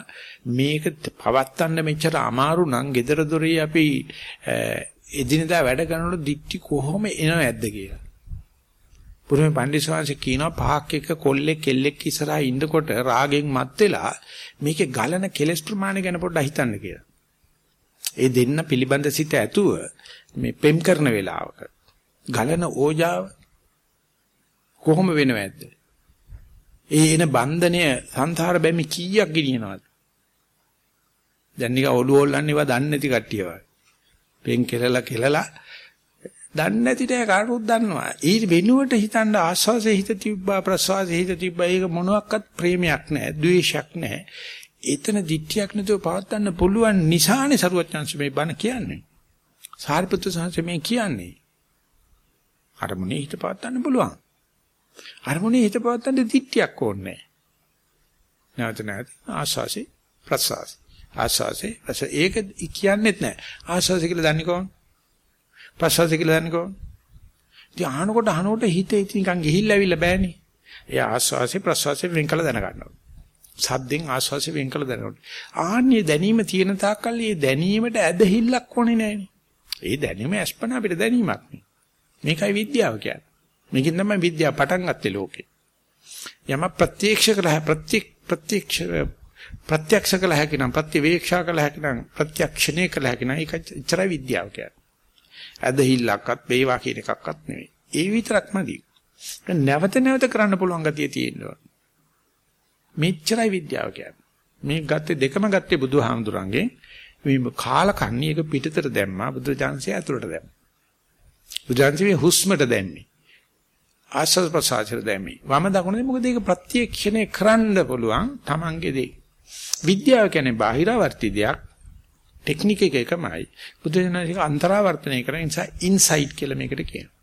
මේක පවත්තන්න මෙච්චර අමාරු නම් gedara dore අපි එදිනදා වැඩ කරනකොට දික්ටි කොහොම එනවද කියලා. පුරුමේ පණ්ඩිතවංශ කියනවා පහක් එක කොල්ලෙක් කෙල්ලෙක් ඉස්සරහා ඉන්නකොට රාගෙන් මත් වෙලා මේකේ ගලන කෙලස් ප්‍රමාණය ගැන පොඩ්ඩක් හිතන්න කියලා. ඒ දෙන්න පිළිබඳ සිත ඇතුව මේ පෙම් කරන වෙලාවක ගලන ඕජාව කොහොම වෙනවද? ඒ එන බන්ධනය සංසාර බැමි කීයක් ගෙනියනවද? දැන් නිකන් ඔළුව හොල්ලන්නේවා දන්නේ නැති කට්ටිය වගේ. පෙන් කෙලලා කෙලලා දන්නේ නැති නෑ කාටවත් දන්නවා. ඊට වෙනුවට හිතන්න ආස්වාසේ හිත තිබ්බා ප්‍රසවාසේ හිත තිබ්බා ඒක මොනවත් ප්‍රේමයක් නෑ, ද්වේෂයක් නෑ. එතන දිට්ඨියක් නැතුව පවත්වන්න පුළුවන් නිසානේ සරුවචන්ස මේ බණ කියන්නේ. සාරිපුත්‍ර සංඝ මේ කියන්නේ. අරමුණේ හිත පවත්වන්න පුළුවන්. අරමුණේ හිත පවත්වන්න දිට්ඨියක් ඕනේ නෑ. නැවත නැවත ආස්වාසේ ප්‍රසවාස. ආස්වාසේ ප්‍රස ඒක කියන්නේත් නැහැ. ආස්වාසේ කියලා දන්නේ කොහොමද? ප්‍රසවාසේ කියලා දන්නේ කොහොමද? ඉතින් අහනකොට අහනකොට හිතේ ඉතින් නිකන් ගිහිල්ලා ඇවිල්ලා බෑනේ. ඒ ආස්වාසේ ප්‍රසවාසේ වෙන් කළ දැනගන්නවා. සද්දෙන් ආස්වාසේ වෙන් කළ දැනගන්නවා. ආන්නේ දැනීම තියෙන තාක්කල් මේ දැනීමට ඇදහිල්ලක් ඕනේ නැහැනේ. ඒ දැනීම අස්පන අපිට දැනීමක් නේ. මේකයි විද්‍යාව කියන්නේ. මේකෙන් තමයි විද්‍යාව පටන් ගත්තේ ලෝකේ. යම ප්‍රත්‍යක්ෂ කළ ප්‍රත්‍යක් ප්‍රත්‍යක්ෂ ප්‍රත්‍යක්ෂ කළ හැකි නම් ප්‍රතිවේක්ෂා කළ හැකි නම් ප්‍රත්‍යක්ෂණය කළ හැකි නම් ඒක ඉතරයි විද්‍යාව කියන්නේ. ඇදහිල්ලක්වත් වේවා කියන එකක්වත් නෙවෙයි. ඒ විතරක්මදී. නැවත නැවත කරන්න පුළුවන් ගතිය තියෙනවා. මෙච්චරයි විද්‍යාව කියන්නේ. මේ ගත්තේ දෙකම ගත්තේ බුදුහාමුදුරන්ගේ මේ කාලකන්ණි එක පිටතට දැම්මා බුදුජානසය ඇතුළට දැම්මා. බුදුජානසය හුස්මට දැම්මේ. ආස්වාද ප්‍රසආචර දැම්මේ. වම දකුණේ මොකද ඒක ප්‍රත්‍යක්ෂණය කරන්න පුළුවන් Tamange දේ. විද්‍යාව කියන්නේ බාහිරවර්ති දෙයක්. ටෙක්නික් එක එකමයි. බුදුජානසික අන්තරාවර්තනය කරන නිසා ඉන්සයිට් කියලා මේකට කියනවා.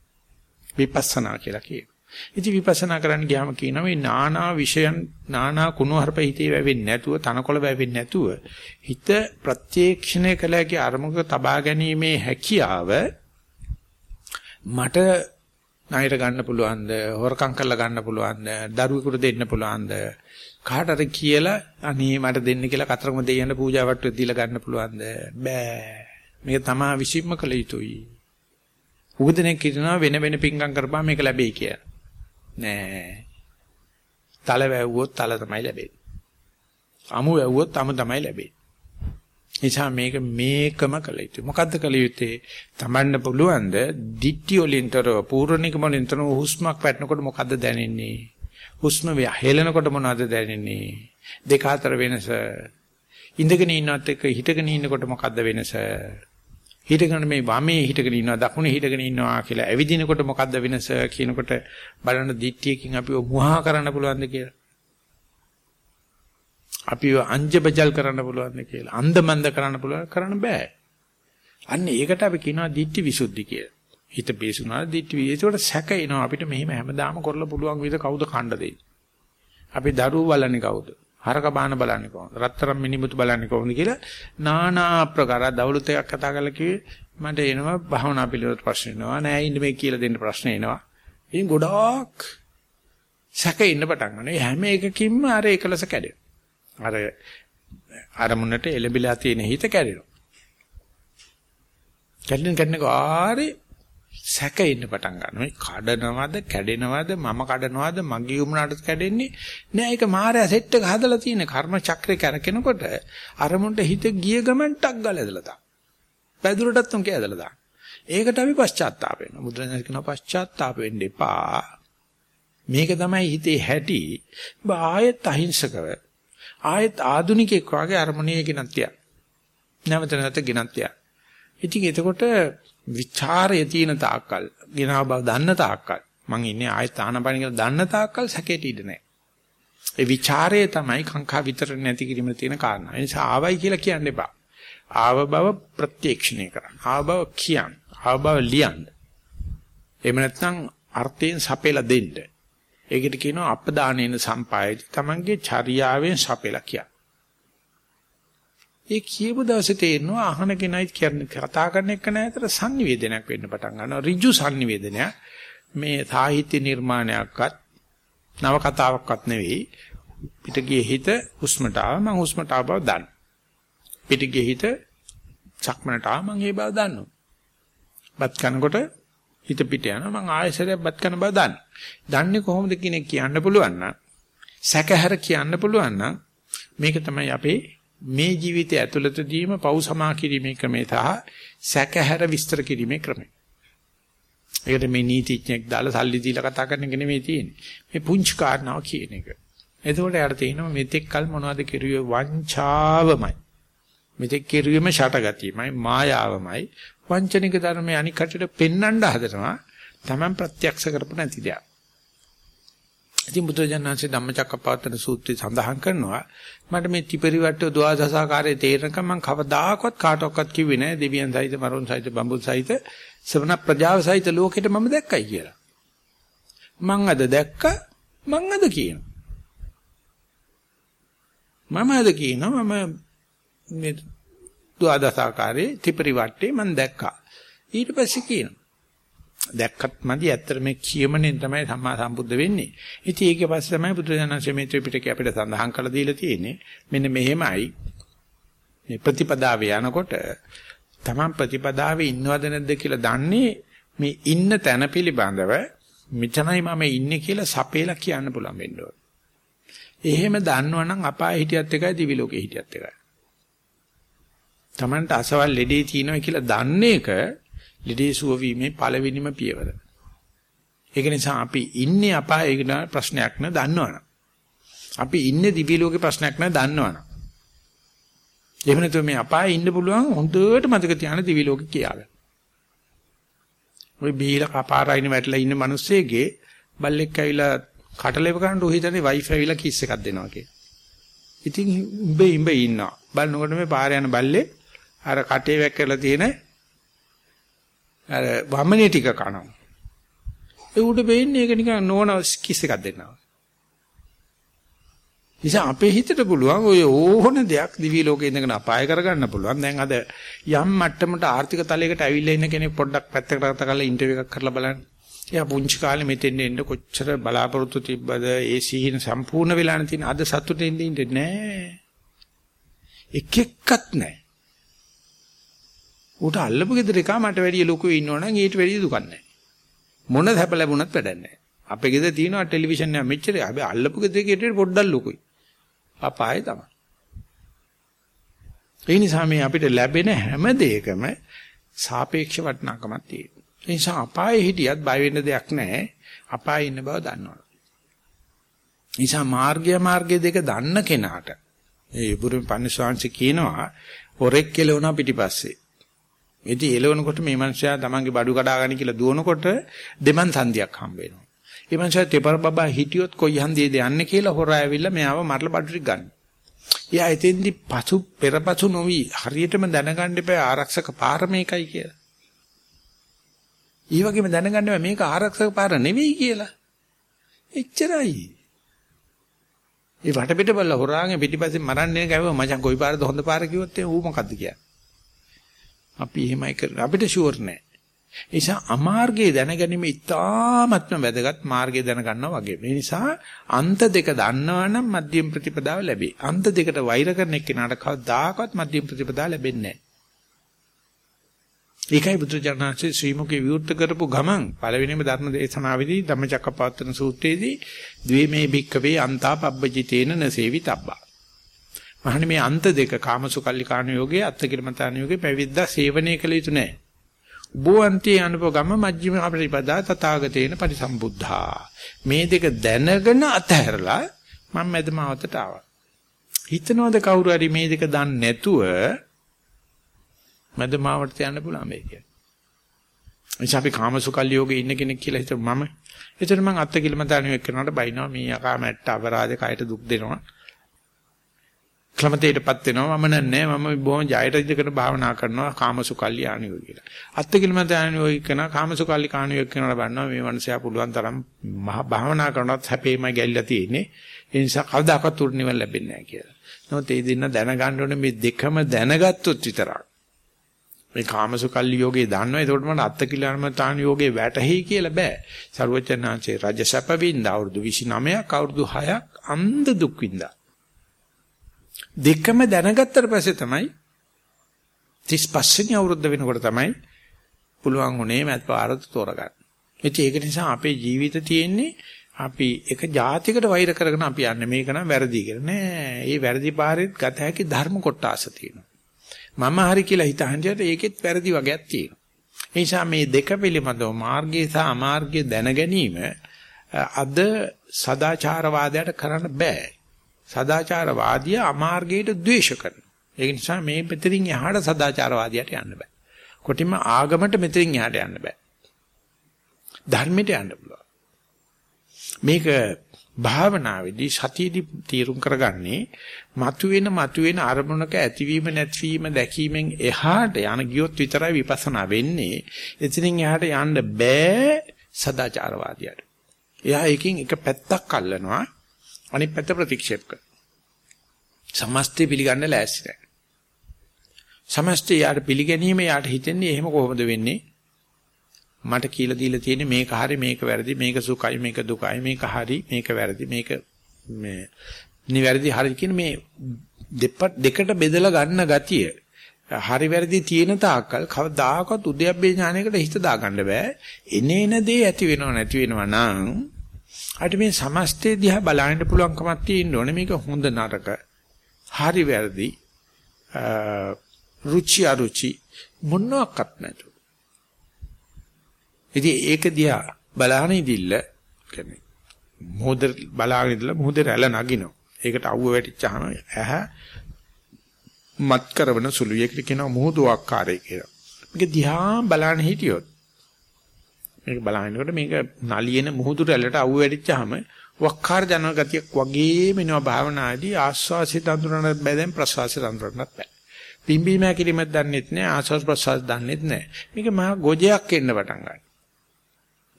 විපස්සනා කියලා කියනවා. ඉතින් විපස්සනා කරන්න ගියාම කියනවා මේ නානා විෂයන් නානා කුණුහරුප හිතේ වැවෙන්නේ නැතුව තනකොළ වැවෙන්නේ නැතුව හිත ප්‍රත්‍යක්ෂණය කළ හැකි අරමුණක තබා ගැනීමේ හැකියාව මට ණයට ගන්න පුළුවන්ද හොරකම් කරලා ගන්න පුළුවන්ද දරුවෙකුට දෙන්න පුළුවන්ද කාට හරි කියලා අනේ මට දෙන්න කියලා කතරගම දෙයයන්ට පූජා වට්ටුව දීලා ගන්න පුළුවන්ද බෑ මේක තමා විශ්ීම කළ යුතුයි උගදෙනෙක් කියනවා වෙන වෙන පිංගම් කරපුවා මේක ලැබෙයි කියලා නෑ. තල වැව්වොත් තල තමයි ලැබෙන්නේ. අමු වැව්වොත් අමු තමයි ලැබෙන්නේ. එනිසා මේක මේකම කළ යුතුයි. මොකද්ද කළ යුත්තේ? තමන්න පුළුවන්ද? දිට්ටි වලින්තරව පූර්ණිකම වලින්තරව හුස්මක් වැටෙනකොට මොකද්ද දැනෙන්නේ? හුස්ම හෙලනකොට මොනවද දැනෙන්නේ? දෙක අතර වෙනස. ඉඳගෙන ඉන්නවත් එක්ක හිටගෙන ඉන්නකොට මොකද්ද වෙනස? හිටගෙන මේ වමේ හිටගෙන ඉන්නවා දකුණේ හිටගෙන ඉන්නවා කියලා ඇවිදිනකොට මොකද්ද වෙනස කියනකොට බලන දිට්ඨියකින් අපිව මුහා කරන්න පුළුවන්ද කියලා. අපිව අංජබජල් කරන්න පුළුවන්ද කියලා. අන්දමන්ද කරන්න පුළුවන් කරන්න බෑ. අන්න ඒකට අපි කියනවා දිට්ඨි විසුද්ධි කියලා. හිත බේසුනා දිට්ඨි ඒකට සැක එනවා අපිට මෙහෙම හැමදාම කරලා පුළුවන් විදිහ කවුද කණ්ඩ දෙන්නේ. අපි දරුවෝ බලන්නේ කවුද? හරක බාන බලන්නේ කොහොමද? රත්තරන් මිනිමුතු බලන්නේ කොහොමද කියලා নানা ප්‍රකාර දවලුත් එකක් කතා කරලා කිව්වේ මට එනවා භවනා පිළිවෙලට ප්‍රශ්න එනවා. නෑ ඉන්න මේ කියලා දෙන්න ප්‍රශ්න එනවා. ඉතින් ගොඩාක් සැක ඉන්න පටන් ගන්නවා. හැම එකකින්ම අර එකලස කැඩෙනවා. අර අරමුණට එළඹිලා තියෙන හිත කැඩෙනවා. කැඩෙන කැඩෙන කාරේ සැකෙන්න පටන් ගන්නවා. මේ කඩනවද, කැඩෙනවද, මම කඩනවද, මගේ උමනාට කැඩෙන්නේ නෑ. ඒක මායя සෙට් එක හදලා තියෙන කර්ම චක්‍රේ කරකිනකොට අරමුණට හිත ගිය ගමන් ටක් ගාලා ඇදලා තා. පැදුරටත් උන් කැදලා දාන්න. ඒකට අපි පශ්චාත්තාප වෙනවා. බුදුරජාණන් කියනවා පශ්චාත්තාප වෙන්න එපා. මේක තමයි හිතේ හැටි. ආයෙත් අහිංසකව ආයෙත් ආදුනිකෙක් වගේ අරමුණේ ගෙනත් තියා. නැවත නැවත ගෙනත් තියා. ඉතින් එතකොට විචාරය තියෙන තාක්කල්, ගෙනාව බව දන්න තාක්කල්, මං ඉන්නේ ආයත ආනපන කියලා දන්න තාක්කල් සැකේට ඉඩ නැහැ. ඒ ਵਿਚාරය තමයි කාංකා විතරණ නැති කිරීමේ තියෙන කාරණා. ඒ නිසා ආවයි කියලා කියන්න එපා. ආව බව ප්‍රත්‍යක්ෂණය කරන්න. ආව බව කියන්න. ආව බව ලියන්න. එහෙම නැත්නම් අර්ථයෙන් සපෙලා දෙන්න. ඒකට කියනවා අපදානේන සම්පායති. Tamange චර්යාවෙන් සපෙලා කියන්න. ඒ කියපු දවසේ තේරෙනවා අහන කෙනයි කියන්නේ කතා කරන එක නෑතර sannivedanayak වෙන්න පටන් ගන්නවා. ඍජු sannivedanayak. මේ සාහිත්‍ය නිර්මාණයක්වත් නව කතාවක්වත් නෙවෙයි. පිටගියේ හිත හුස්මට ආව මං හුස්මට ආව බව දන්න. පිටගියේ හිත සක්මනට ආව මං ඒ බව දන්නවා. බත් කනකොට හිත පිට යනවා මං ආයෙසරයක් බත් කන බව දන්න. දන්නේ කොහොමද කියන කියන්න පුළුවන් නම් සැකහැර කියන්න පුළුවන් නම් මේක තමයි අපේ මේ ජීවිතය ඇතුළතදීම පව් සමා කිරීමේ ක්‍රමය සහ සැකහැර විස්තර කිරීමේ ක්‍රමය. ඒකට මේ නීතිඥෙක් දාලා සල්ලි දීලා කතා කරන එක නෙමෙයි තියෙන්නේ. මේ පුංචි කාරණාව කියන එක. එතකොට යාට තේිනවා මෙතෙක් කල මොනවද කෙරුවේ වංචාවමයි. මෙතෙක් කෙරුවේම ෂටගතියමයි මායාවමයි වංචනික ධර්මයේ අනික් කටට පෙන්වන්න හදනවා. Taman ප්‍රත්‍යක්ෂ කරපු නැති දෙයක්. ඉතින් බුදුජානනාංශේ ධම්මචක්කපවත්තන සූත්‍රය සඳහන් කරනවා මට මේ ත්‍රිපරිවට්ට ද්වාදසාකාරයේ තේරෙනකම් මම කවදාකවත් කාටවත් කිව්වේ නෑ දෙවියන් සහිත මරුන් සහිත බඹුන් සහිත ශ්‍රවණ ප්‍රජාව සහිත ලෝකෙට මම දැක්කයි කියලා. මං අද දැක්ක මං අද කියනවා. මම අද කියනවා මම මේ දුආදසාකාරේ ත්‍රිපරි වට්ටේ මම දැක්කා. ඊට පස්සේ කියනවා. දැක්කත් මදි ඇත්තට මේ කියමනෙන් තමයි සම්මා සම්බුද්ධ වෙන්නේ. ඉතින් ඒකේ පස්සේ තමයි බුදුරජාණන් මේ ත්‍රිපිටකය අපිට සඳහන් කරලා දීලා තියෙන්නේ. මෙන්න මෙහෙමයි. මේ ප්‍රතිපදාවේ යනකොට තමන් ප්‍රතිපදාවේ ඉන්නවද නැද්ද කියලා දන්නේ මේ ඉන්න තැන පිළිබඳව මෙතනයි මම ඉන්නේ කියලා සපේලා කියන්න පුළුවන් වෙන්න ඕන. එහෙම දන්නවනම් අපාය හිටියත් එකයි දිවි ලෝකේ හිටියත් එකයි. Tamanට අසවල් ලෙඩේ තියෙනවා කියලා දන්නේ එක ලෙඩේ සුව වීමේ පළවෙනිම පියවර. ඒක නිසා අපි ඉන්නේ අපායේ කියලා ප්‍රශ්නයක් නෑ දන්නවනම්. අපි ඉන්නේ දිවි ලෝකේ ප්‍රශ්නයක් නෑ දන්නවනම්. එහෙම නැත්නම් මේ අපායේ ඉන්න පුළුවන් හොඳට මතක තියාගන්න දිවි ලෝකේ කියාගන්න. ওই බීලා කපාරයින වැටලා ඉන්න මිනිස්සෙගේ බල්ලෙක් ඇවිල්ලා කටලෙව ගන්න උ හිතන්නේ වයිෆ් ඇවිල්ලා කිස් එකක් දෙනවා කියලා. ඉතින් උඹ ඉඹ ඉන්නවා. බලනකොට මේ පාර යන බල්ලේ අර කටේ වැක්කලා තියෙන අර වමනේ ටික කනවා. ඒ උඩ වෙන්නේ ඒක නිකන් නෝන කිස් එකක් දෙනවා. නිසා අපේ හිතට පුළුවන් ඔය ඕන දෙයක් දිවි ලෝකේ ඉඳගෙන අපාය කරගන්න පුළුවන්. දැන් අද යම් මට්ටමකට ආර්ථික තලයකට ඇවිල්ලා ඉන්න කෙනෙක් පොඩ්ඩක් පැත්තකට කරලා ඉන්ටර්විව් එකක් කරලා බලන්න. එයා පුංචි කාලේ මෙතෙන් එන්න කොච්චර බලාපොරොත්තු තිබ්බද ඒ සිහින සම්පූර්ණ වෙලා නැතින අද සතුටින් ඉන්නේ නැහැ. එක එක්කත් නැහැ. උට අල්ලපු ගෙදර එක මට වැඩිය ලොකු ඉන්නවනම් ඊට වැඩිය දුකක් නැහැ. මොන හැප ලැබුණත් වැඩක් නැහැ. අපේ ගෙදර තියෙනවා ටෙලිවිෂන් එක මෙච්චර. හැබැයි අල්ලපු ගෙදර කීයට පොඩ්ඩක් ලොකුයි. අපායේ තමයි. ඒ නිසා මේ අපිට ලැබෙන හැම දෙයකම සාපේක්ෂ වටිනාකමක් තියෙනවා. ඒ නිසා අපායේ හිටියත් බය වෙන්න දෙයක් නැහැ. අපායේ ඉන්න බව දන්නවා. නිසා මාර්ගය මාර්ගය දෙක දන්න කෙනාට ඒ බුදුන් පන්සාංශ කියනවා හොරෙක් කෙලවනා පිටිපස්සේ. ඉතින් එලවනකොට මේ මනුස්සයා තමන්ගේ බඩු කඩාගන්න කියලා දුවනකොට දෙමන් සංදියක් හම්බ වෙනවා. ඒ මනුස්සයා තෙපර බබා හිටියොත් කොයි හන්දියේද යන්නේ කියලා හොරා ඇවිල්ලා මෙයාව මරලා බඩු ටික ගන්න. එයා එතෙන්දි පසු පෙරපසු නොවි හරියටම දැනගන්න එපා ආරක්ෂක පාර මේකයි කියලා. ඊ වගේම දැනගන්න මේක ආරක්ෂක පාර නෙවෙයි කියලා. එච්චරයි. ඒ වටපිට බල්ල හොරාගේ පිටිපස්සේ මරන්නේ ගෑව මචං කොයි පාරද හොඳ පාර කිව්වොත් ඌ මොකද්ද කියන්නේ. අපි එහෙමයි කරන්නේ. අපිට ෂුවර් නෑ. ඒ නිසා අමාර්ගයේ දැනගැනීම ඉතාමත්ම වැදගත් මාර්ගය දැනගන්නවා වගේ. ඒ නිසා අන්ත දෙක දන්නවනම් මධ්‍යම ප්‍රතිපදාව ලැබේ. අන්ත දෙකට වෛර කරන එක්කෙනාට කවදාකවත් මධ්‍යම ප්‍රතිපදාව ලැබෙන්නේ නැහැ. ඒකයි බුදුජානනාංශයේ ශ්‍රීමුඛේ විවෘත කරපු ගමන් පළවෙනිම ධර්ම දේශනාවේදී ධම්මචක්කපවත්තන සූත්‍රයේදී ද්වේමේ භික්කවේ අන්තා පබ්බජිතේන නසේවිතබ්බා. මහණ මේ අන්ත දෙක කාමසුකල්ලි කාණ යෝගේ අත්තිකිලමතාන යෝගේ පැවිද්දා සේවනය කළ යුතු නැහැ. බෝවන්ති අනුපගම මජ්ක්‍ධිම අපරිපදා තථාගතේන පරිසම්බුද්ධා. මේ දෙක දැනගෙන අතහැරලා මම මැදමාවතට ආවා. හිතනවාද කවුරු හරි මේ දෙක දන්නේ නැතුව මැදමාවට යන්න පුළුවන් මේ කියන්නේ. එනිසා අපි කාමසුකල් යෝගේ ඉන්න කෙනෙක් කියලා හිතුව මම. එතන මම අත්ති කිලමතාණිය එක්කනට බයිනවා මේ යකා මැට්ට අපරාධ කයට දුක් දෙනවා. ක්ලමතේටපත් වෙනවා. මම නෑ. මම බොහොම ජයට ඉඳගෙන භාවනා කරනවා. කාමසුකල්ලි ආනියෝ කියලා. අත්ති කිලමතාණිය ඔය කෙනා කාමසුකල්ලි කාණියෝ එක්කනට බන්නවා. මේ මනුස්සයා පුළුවන් තරම් භාවනා කරනවත් හැපේමයි ගැල්ලා තියෙන්නේ. ඒ නිසා කවදාකවත් උරුණිවල් ලැබෙන්නේ නෑ කියලා. නමුත් ඒ දින දැනගන්න ඕනේ මේ දෙකම දැනගත්තොත් විතරක්. මේ කාමසුකල්ලි යෝගේ දන්නවා. ඒකට මට අත්තකිලමතාන යෝගේ වැටහි කියලා බෑ. සරුවචනාංශේ රජසප වින්ද අවුරුදු 29ක් අවුරුදු 6ක් අන්ධ දුක් වින්දා. දෙකම දැනගත්තට පස්සේ තමයි 35 වෙනි අවුරුද්ද වෙනකොට තමයි පුළුවන් උනේ මත් පාරත තෝරගන්න. ඒක නිසා අපේ ජීවිත තියෙන්නේ අපි එක જાතිකට වෛර කරගෙන අපි යන්නේ මේක නම් වැරදි කියලා නෑ. මේ වැරදි පාරෙත් ගත හැකි ධර්ම කොටස තියෙනවා. මම හරි කියලා හිත හන්දියට ඒකෙත් වැරදි වගේක් තියෙනවා. ඒ නිසා මේ දෙක පිළිබඳව මාර්ගය සහ අමාර්ගය දැන ගැනීම අද සදාචාරවාදයට කරන්න බෑ. සදාචාරවාදිය අමාර්ගයට ද්වේෂ කරනවා. ඒ නිසා මේ මෙතනින් එහාට සදාචාරවාදියට යන්න බෑ. කොටිම ආගමට මෙතනින් එහාට යන්න බෑ. ධර්මයට යන්න පුළුවන්. මේක භාවනාවේදී සතියේදී තීරුම් කරගන්නේ මතුවෙන මතුවෙන අරමුණක ඇතිවීම නැතිවීම දැකීමෙන් එහාට යන ගියොත් විතරයි විපස්සනා වෙන්නේ. එතනින් එහාට යන්න බෑ සදාචාරවාදියාට. එයා එකකින් එක පැත්තක් අල්ලනවා අනිත් පැත්ත ප්‍රතික්ෂේප කරනවා. සමස්තය පිළිගන්න ලෑස්ති නැහැ. සමස්තය යාට පිළිගැනීම යාට හිතෙන්නේ එහෙම කොහොමද වෙන්නේ? මට කියලා දීලා තියෙන්නේ මේක හරි මේක වැරදි මේක සුඛයි මේක දුකයි මේක හරි මේක වැරදි මේක මේ නිවැරදි හරි කියන මේ දෙකට බෙදලා ගන්න ගතිය හරි වැරදි තියෙන තාක්කල් කවදාකවත් උද්‍යප්පේ ඥානයකට හිත දාගන්න බෑ එනේන දේ ඇති වෙනව නැති වෙනව නම් අට මේ සමස්තය දිහා බලන්න පුළුවන්කමක් තියෙන්න ඕනේ මේක හොඳ නරක හරි වැරදි රුචි අරුචි මොනවත් නැතු ඉතින් ඒක දිහා බලහන ඉදිල්ල කියන්නේ මොහොත බලාගෙන ඉඳලා මොහොතේ රැළ නගිනවා. ඒකට අවුව වැටිච්චාම ඇහ මත් කරවන සුළු එකට කියනවා මොහොතු ආකාරය කියලා. මේක දිහා බලන්න හිටියොත් මේක බලනකොට මේක නලියෙන මුහුදු රැල්ලට අවු වැඩිච්චාම වක්කාර ජන ගතියක් වගේම එනවා භාවනාදී ආස්වාසිත අඳුරනත් බැදෙන් ප්‍රසවාසිත අඳුරනත් බෑ. පිම්බීම කිරීමක් දන්නෙත් නෑ ආස්වාස් ප්‍රසවාස දන්නෙත් නෑ. මේක මහා ගොජයක් එන්න පටන් ගන්නවා.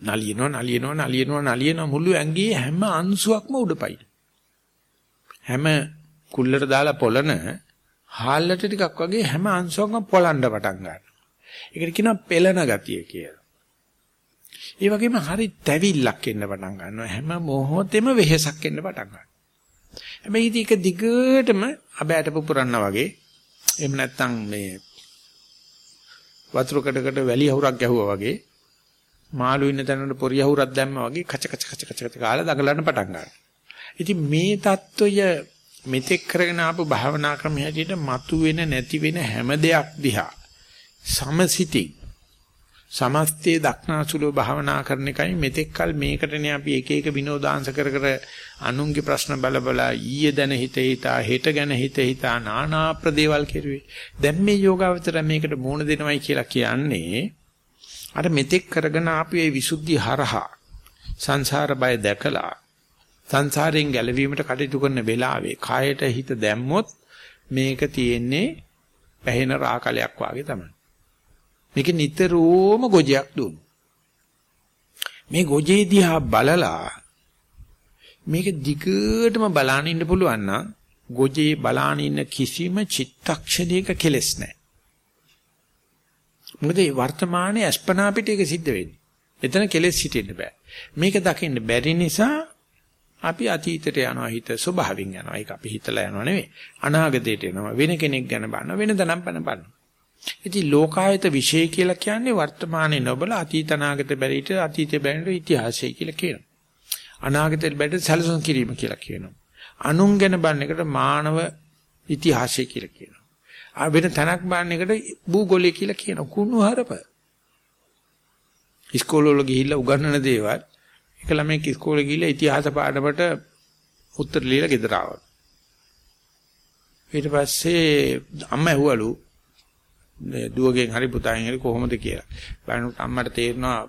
නලියනවා නලියනවා නලියනවා නලියනවා මුළු ඇඟේ හැම අංශුවක්ම උඩපයි. හැම කුල්ලට දාලා පොළන හාල්ලට ටිකක් වගේ හැම අංශුවක්ම පොළන්න පටන් ගන්නවා. ඒකට කියනවා පෙළන ගතිය කියලා. ඒ වගේම හරි තැවිල්ලක් එන්න පටන් ගන්නවා. හැම මොහොතෙම වෙහෙසක් එන්න පටන් ගන්නවා. හැබැයි ඉතින් දිගටම අබෑට පුපුරන්න වගේ එහෙම නැත්නම් මේ වතුර කඩකට වැලි අහුරක් ගැහුවා වගේ මාළු ඉන්න තැනට පොරි අහුරක් දැම්මා වගේ කච කච කච කච කච ගාලා දඟලන්න පටන් ගන්නවා. ඉතින් මේ தত্ত্বය මෙතෙක් කරගෙන ආපු භාවනා ක්‍රම හැටියට මතුවෙන නැති වෙන හැම දෙයක් දිහා සමසිතින් සමස්තේ දක්නාසුලෝ භාවනා කරන එකයි මෙතෙක්කල් මේකටනේ අපි එක එක විනෝදාංශ කර කර අනුන්ගේ ප්‍රශ්න බල බල ඊයේ දැන හිත හිතා හෙට ගැන හිත හිතා নানা ප්‍රදේවල් කෙරුවේ දැන් මේ යෝගාවචර මේකට මූණ දෙනවයි කියලා කියන්නේ අර මෙතෙක් කරගෙන ආපු ඒ විසුද්ධි හරහා සංසාර බය දැකලා සංසාරයෙන් ගැලවීමට කටයුතු කරන වෙලාවේ කායට හිත දැම්මොත් මේක තියෙන්නේ පැහෙන රාකලයක් වාගේ තමයි. මේක නිතරම ගොජයක් දුන්නු. මේ ගොජේ දිහා බලලා මේක දිගටම බලාගෙන ඉන්න පුළුවන් නම් ගොජේ බලාගෙන ඉන්න කිසිම චිත්තක්ෂණයක කෙලස් නැහැ. මොකද මේ වර්තමානයේ අස්පනා පිටේක සිද්ධ වෙන්නේ. එතන කෙලෙස් හිටින්න බෑ. මේක දකින්න බැරි නිසා අපි අතීතයට යනවා හිත ස්වභාවයෙන් යනවා. ඒක අපි හිතලා යනවා නෙවෙයි. අනාගතයට යනවා. වෙන කෙනෙක් ගැන බලනවා. වෙන තනම් පන බලනවා. ඉතින් ලෝකායත විශේෂ කියලා කියන්නේ වර්තමානයේ නොබල අතීත අනාගත බැරිට අතීතේ බැරිට ඉතිහාසය කියලා කියනවා. අනාගතේ බැරිට සැලසුම් කිරීම කියලා කියනවා. අනුන් ගැන බලන එකට මානව ඉතිහාසය කියලා කියනවා. වෙන තැනක් බලන එකට භූගෝලය කියලා කියන කුණු හරප. ඉස්කෝලවල ගිහිල්ලා උගන්වන දේවල් එක ළමෙක් ඉස්කෝලේ ගිහිල්ලා ඉතිහාස පාඩමට උත්තර ලියලා ගෙදර ආවා. ඊට පස්සේ අම්මා ඇහුවලු දුවගෙන් හරි පුතාගෙන් හරි කොහොමද කියලා. බලනකොට අම්මට තේරෙනවා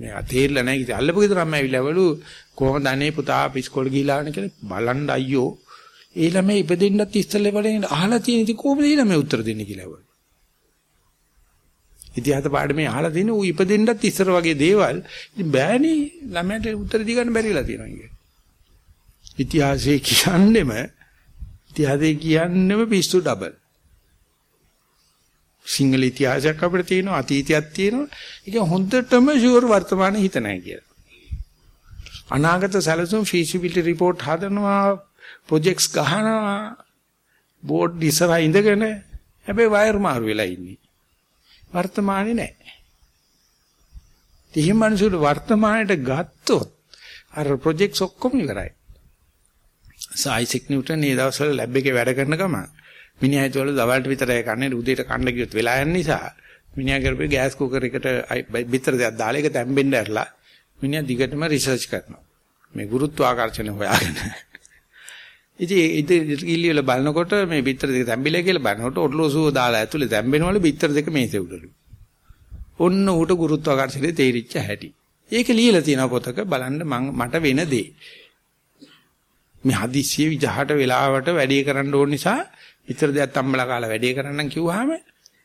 මේ තේරිලා නැහැ ඉතින් අල්ලපු ගෙදර අම්මා ඇවිල්ලාවලු කොහොමද අනේ පුතා ඉස්කෝලේ ගිහිල්ලා ආන කියලා බලන්න අයියෝ ඒ ළමයි ඉපදෙන්නත් ඉස්සෙල්ලා බලෙන් අහලා තියෙන ඉතින් කොහොමද ඒ ළමයි උත්තර දෙන්නේ කියලා වගේ. ඉතිහාස පාඩමේ අහලා තියෙන ඌ ඉපදෙන්නත් ඉස්සර වගේ දේවල් ඉතින් බෑනේ ළමයට උත්තර දී ගන්න බැරිලා තියෙනවා කියන්නේ. ඉතිහාසයේ කියන්නෙම ඉතිහාසයේ කියන්නෙම පිස්සු ඩබල්. සිංහල ඉතිහාසයක් අපිට තියෙනවා අතීතයක් තියෙනවා. ඒක හොඳටම ෂුවර් වර්තමාන හිත නැහැ කියලා. අනාගත සැලසුම් feasibility report හදනවා ප්‍රොජෙක්ට්ස් ගහනවා බෝඩ් ඉස්සරහා ඉඳගෙන හැබැයි වයර් මාරු වෙලා ඉන්නේ. වර්තමානේ නැහැ. තිහිම මිනිසුන්ට වර්තමානයට ගත්තොත් අර ප්‍රොජෙක්ට්ස් ඔක්කොම ඉවරයි. සායිසෙක් නිව්ටන් මේ දවස්වල ලැබ් එකේ වැඩ කරන ගම මිනිහා හිතවල දවල්ට විතරයි කන්නේ උදේට කන්න ගියොත් වෙලා යන නිසා මිනිහා කරපේ ගෑස් කුකර් එකට බිත්තර දෙයක් දාලා ඒක තැම්බෙන්න ඇරලා මිනිහා දිගටම රිසර්ච් කරනවා. මේ ගුරුත්වාකර්ෂණ හොයාගෙන. ඉතින් ඉතින් වල බලනකොට මේ බිත්තර දෙක තැම්බිලා කියලා බලනකොට ඔර්ලෝසුව දාලා ඇතුලේ තැම්බෙනවලු බිත්තර දෙක මේසේ උඩලු. ඔන්න ඌට ගුරුත්වාකර්ෂණය තේරිච්ච හැටි. ඒක ලියලා තියෙන පොතක බලන්න මට වෙන දේ. මේ හදිස්සිය විජහට වෙලාවට වැඩේ කරන්න ඕන නිසා බිත්තර දෙයක් තම්බලා කාලා වැඩේ කරන්නම් කිව්වහම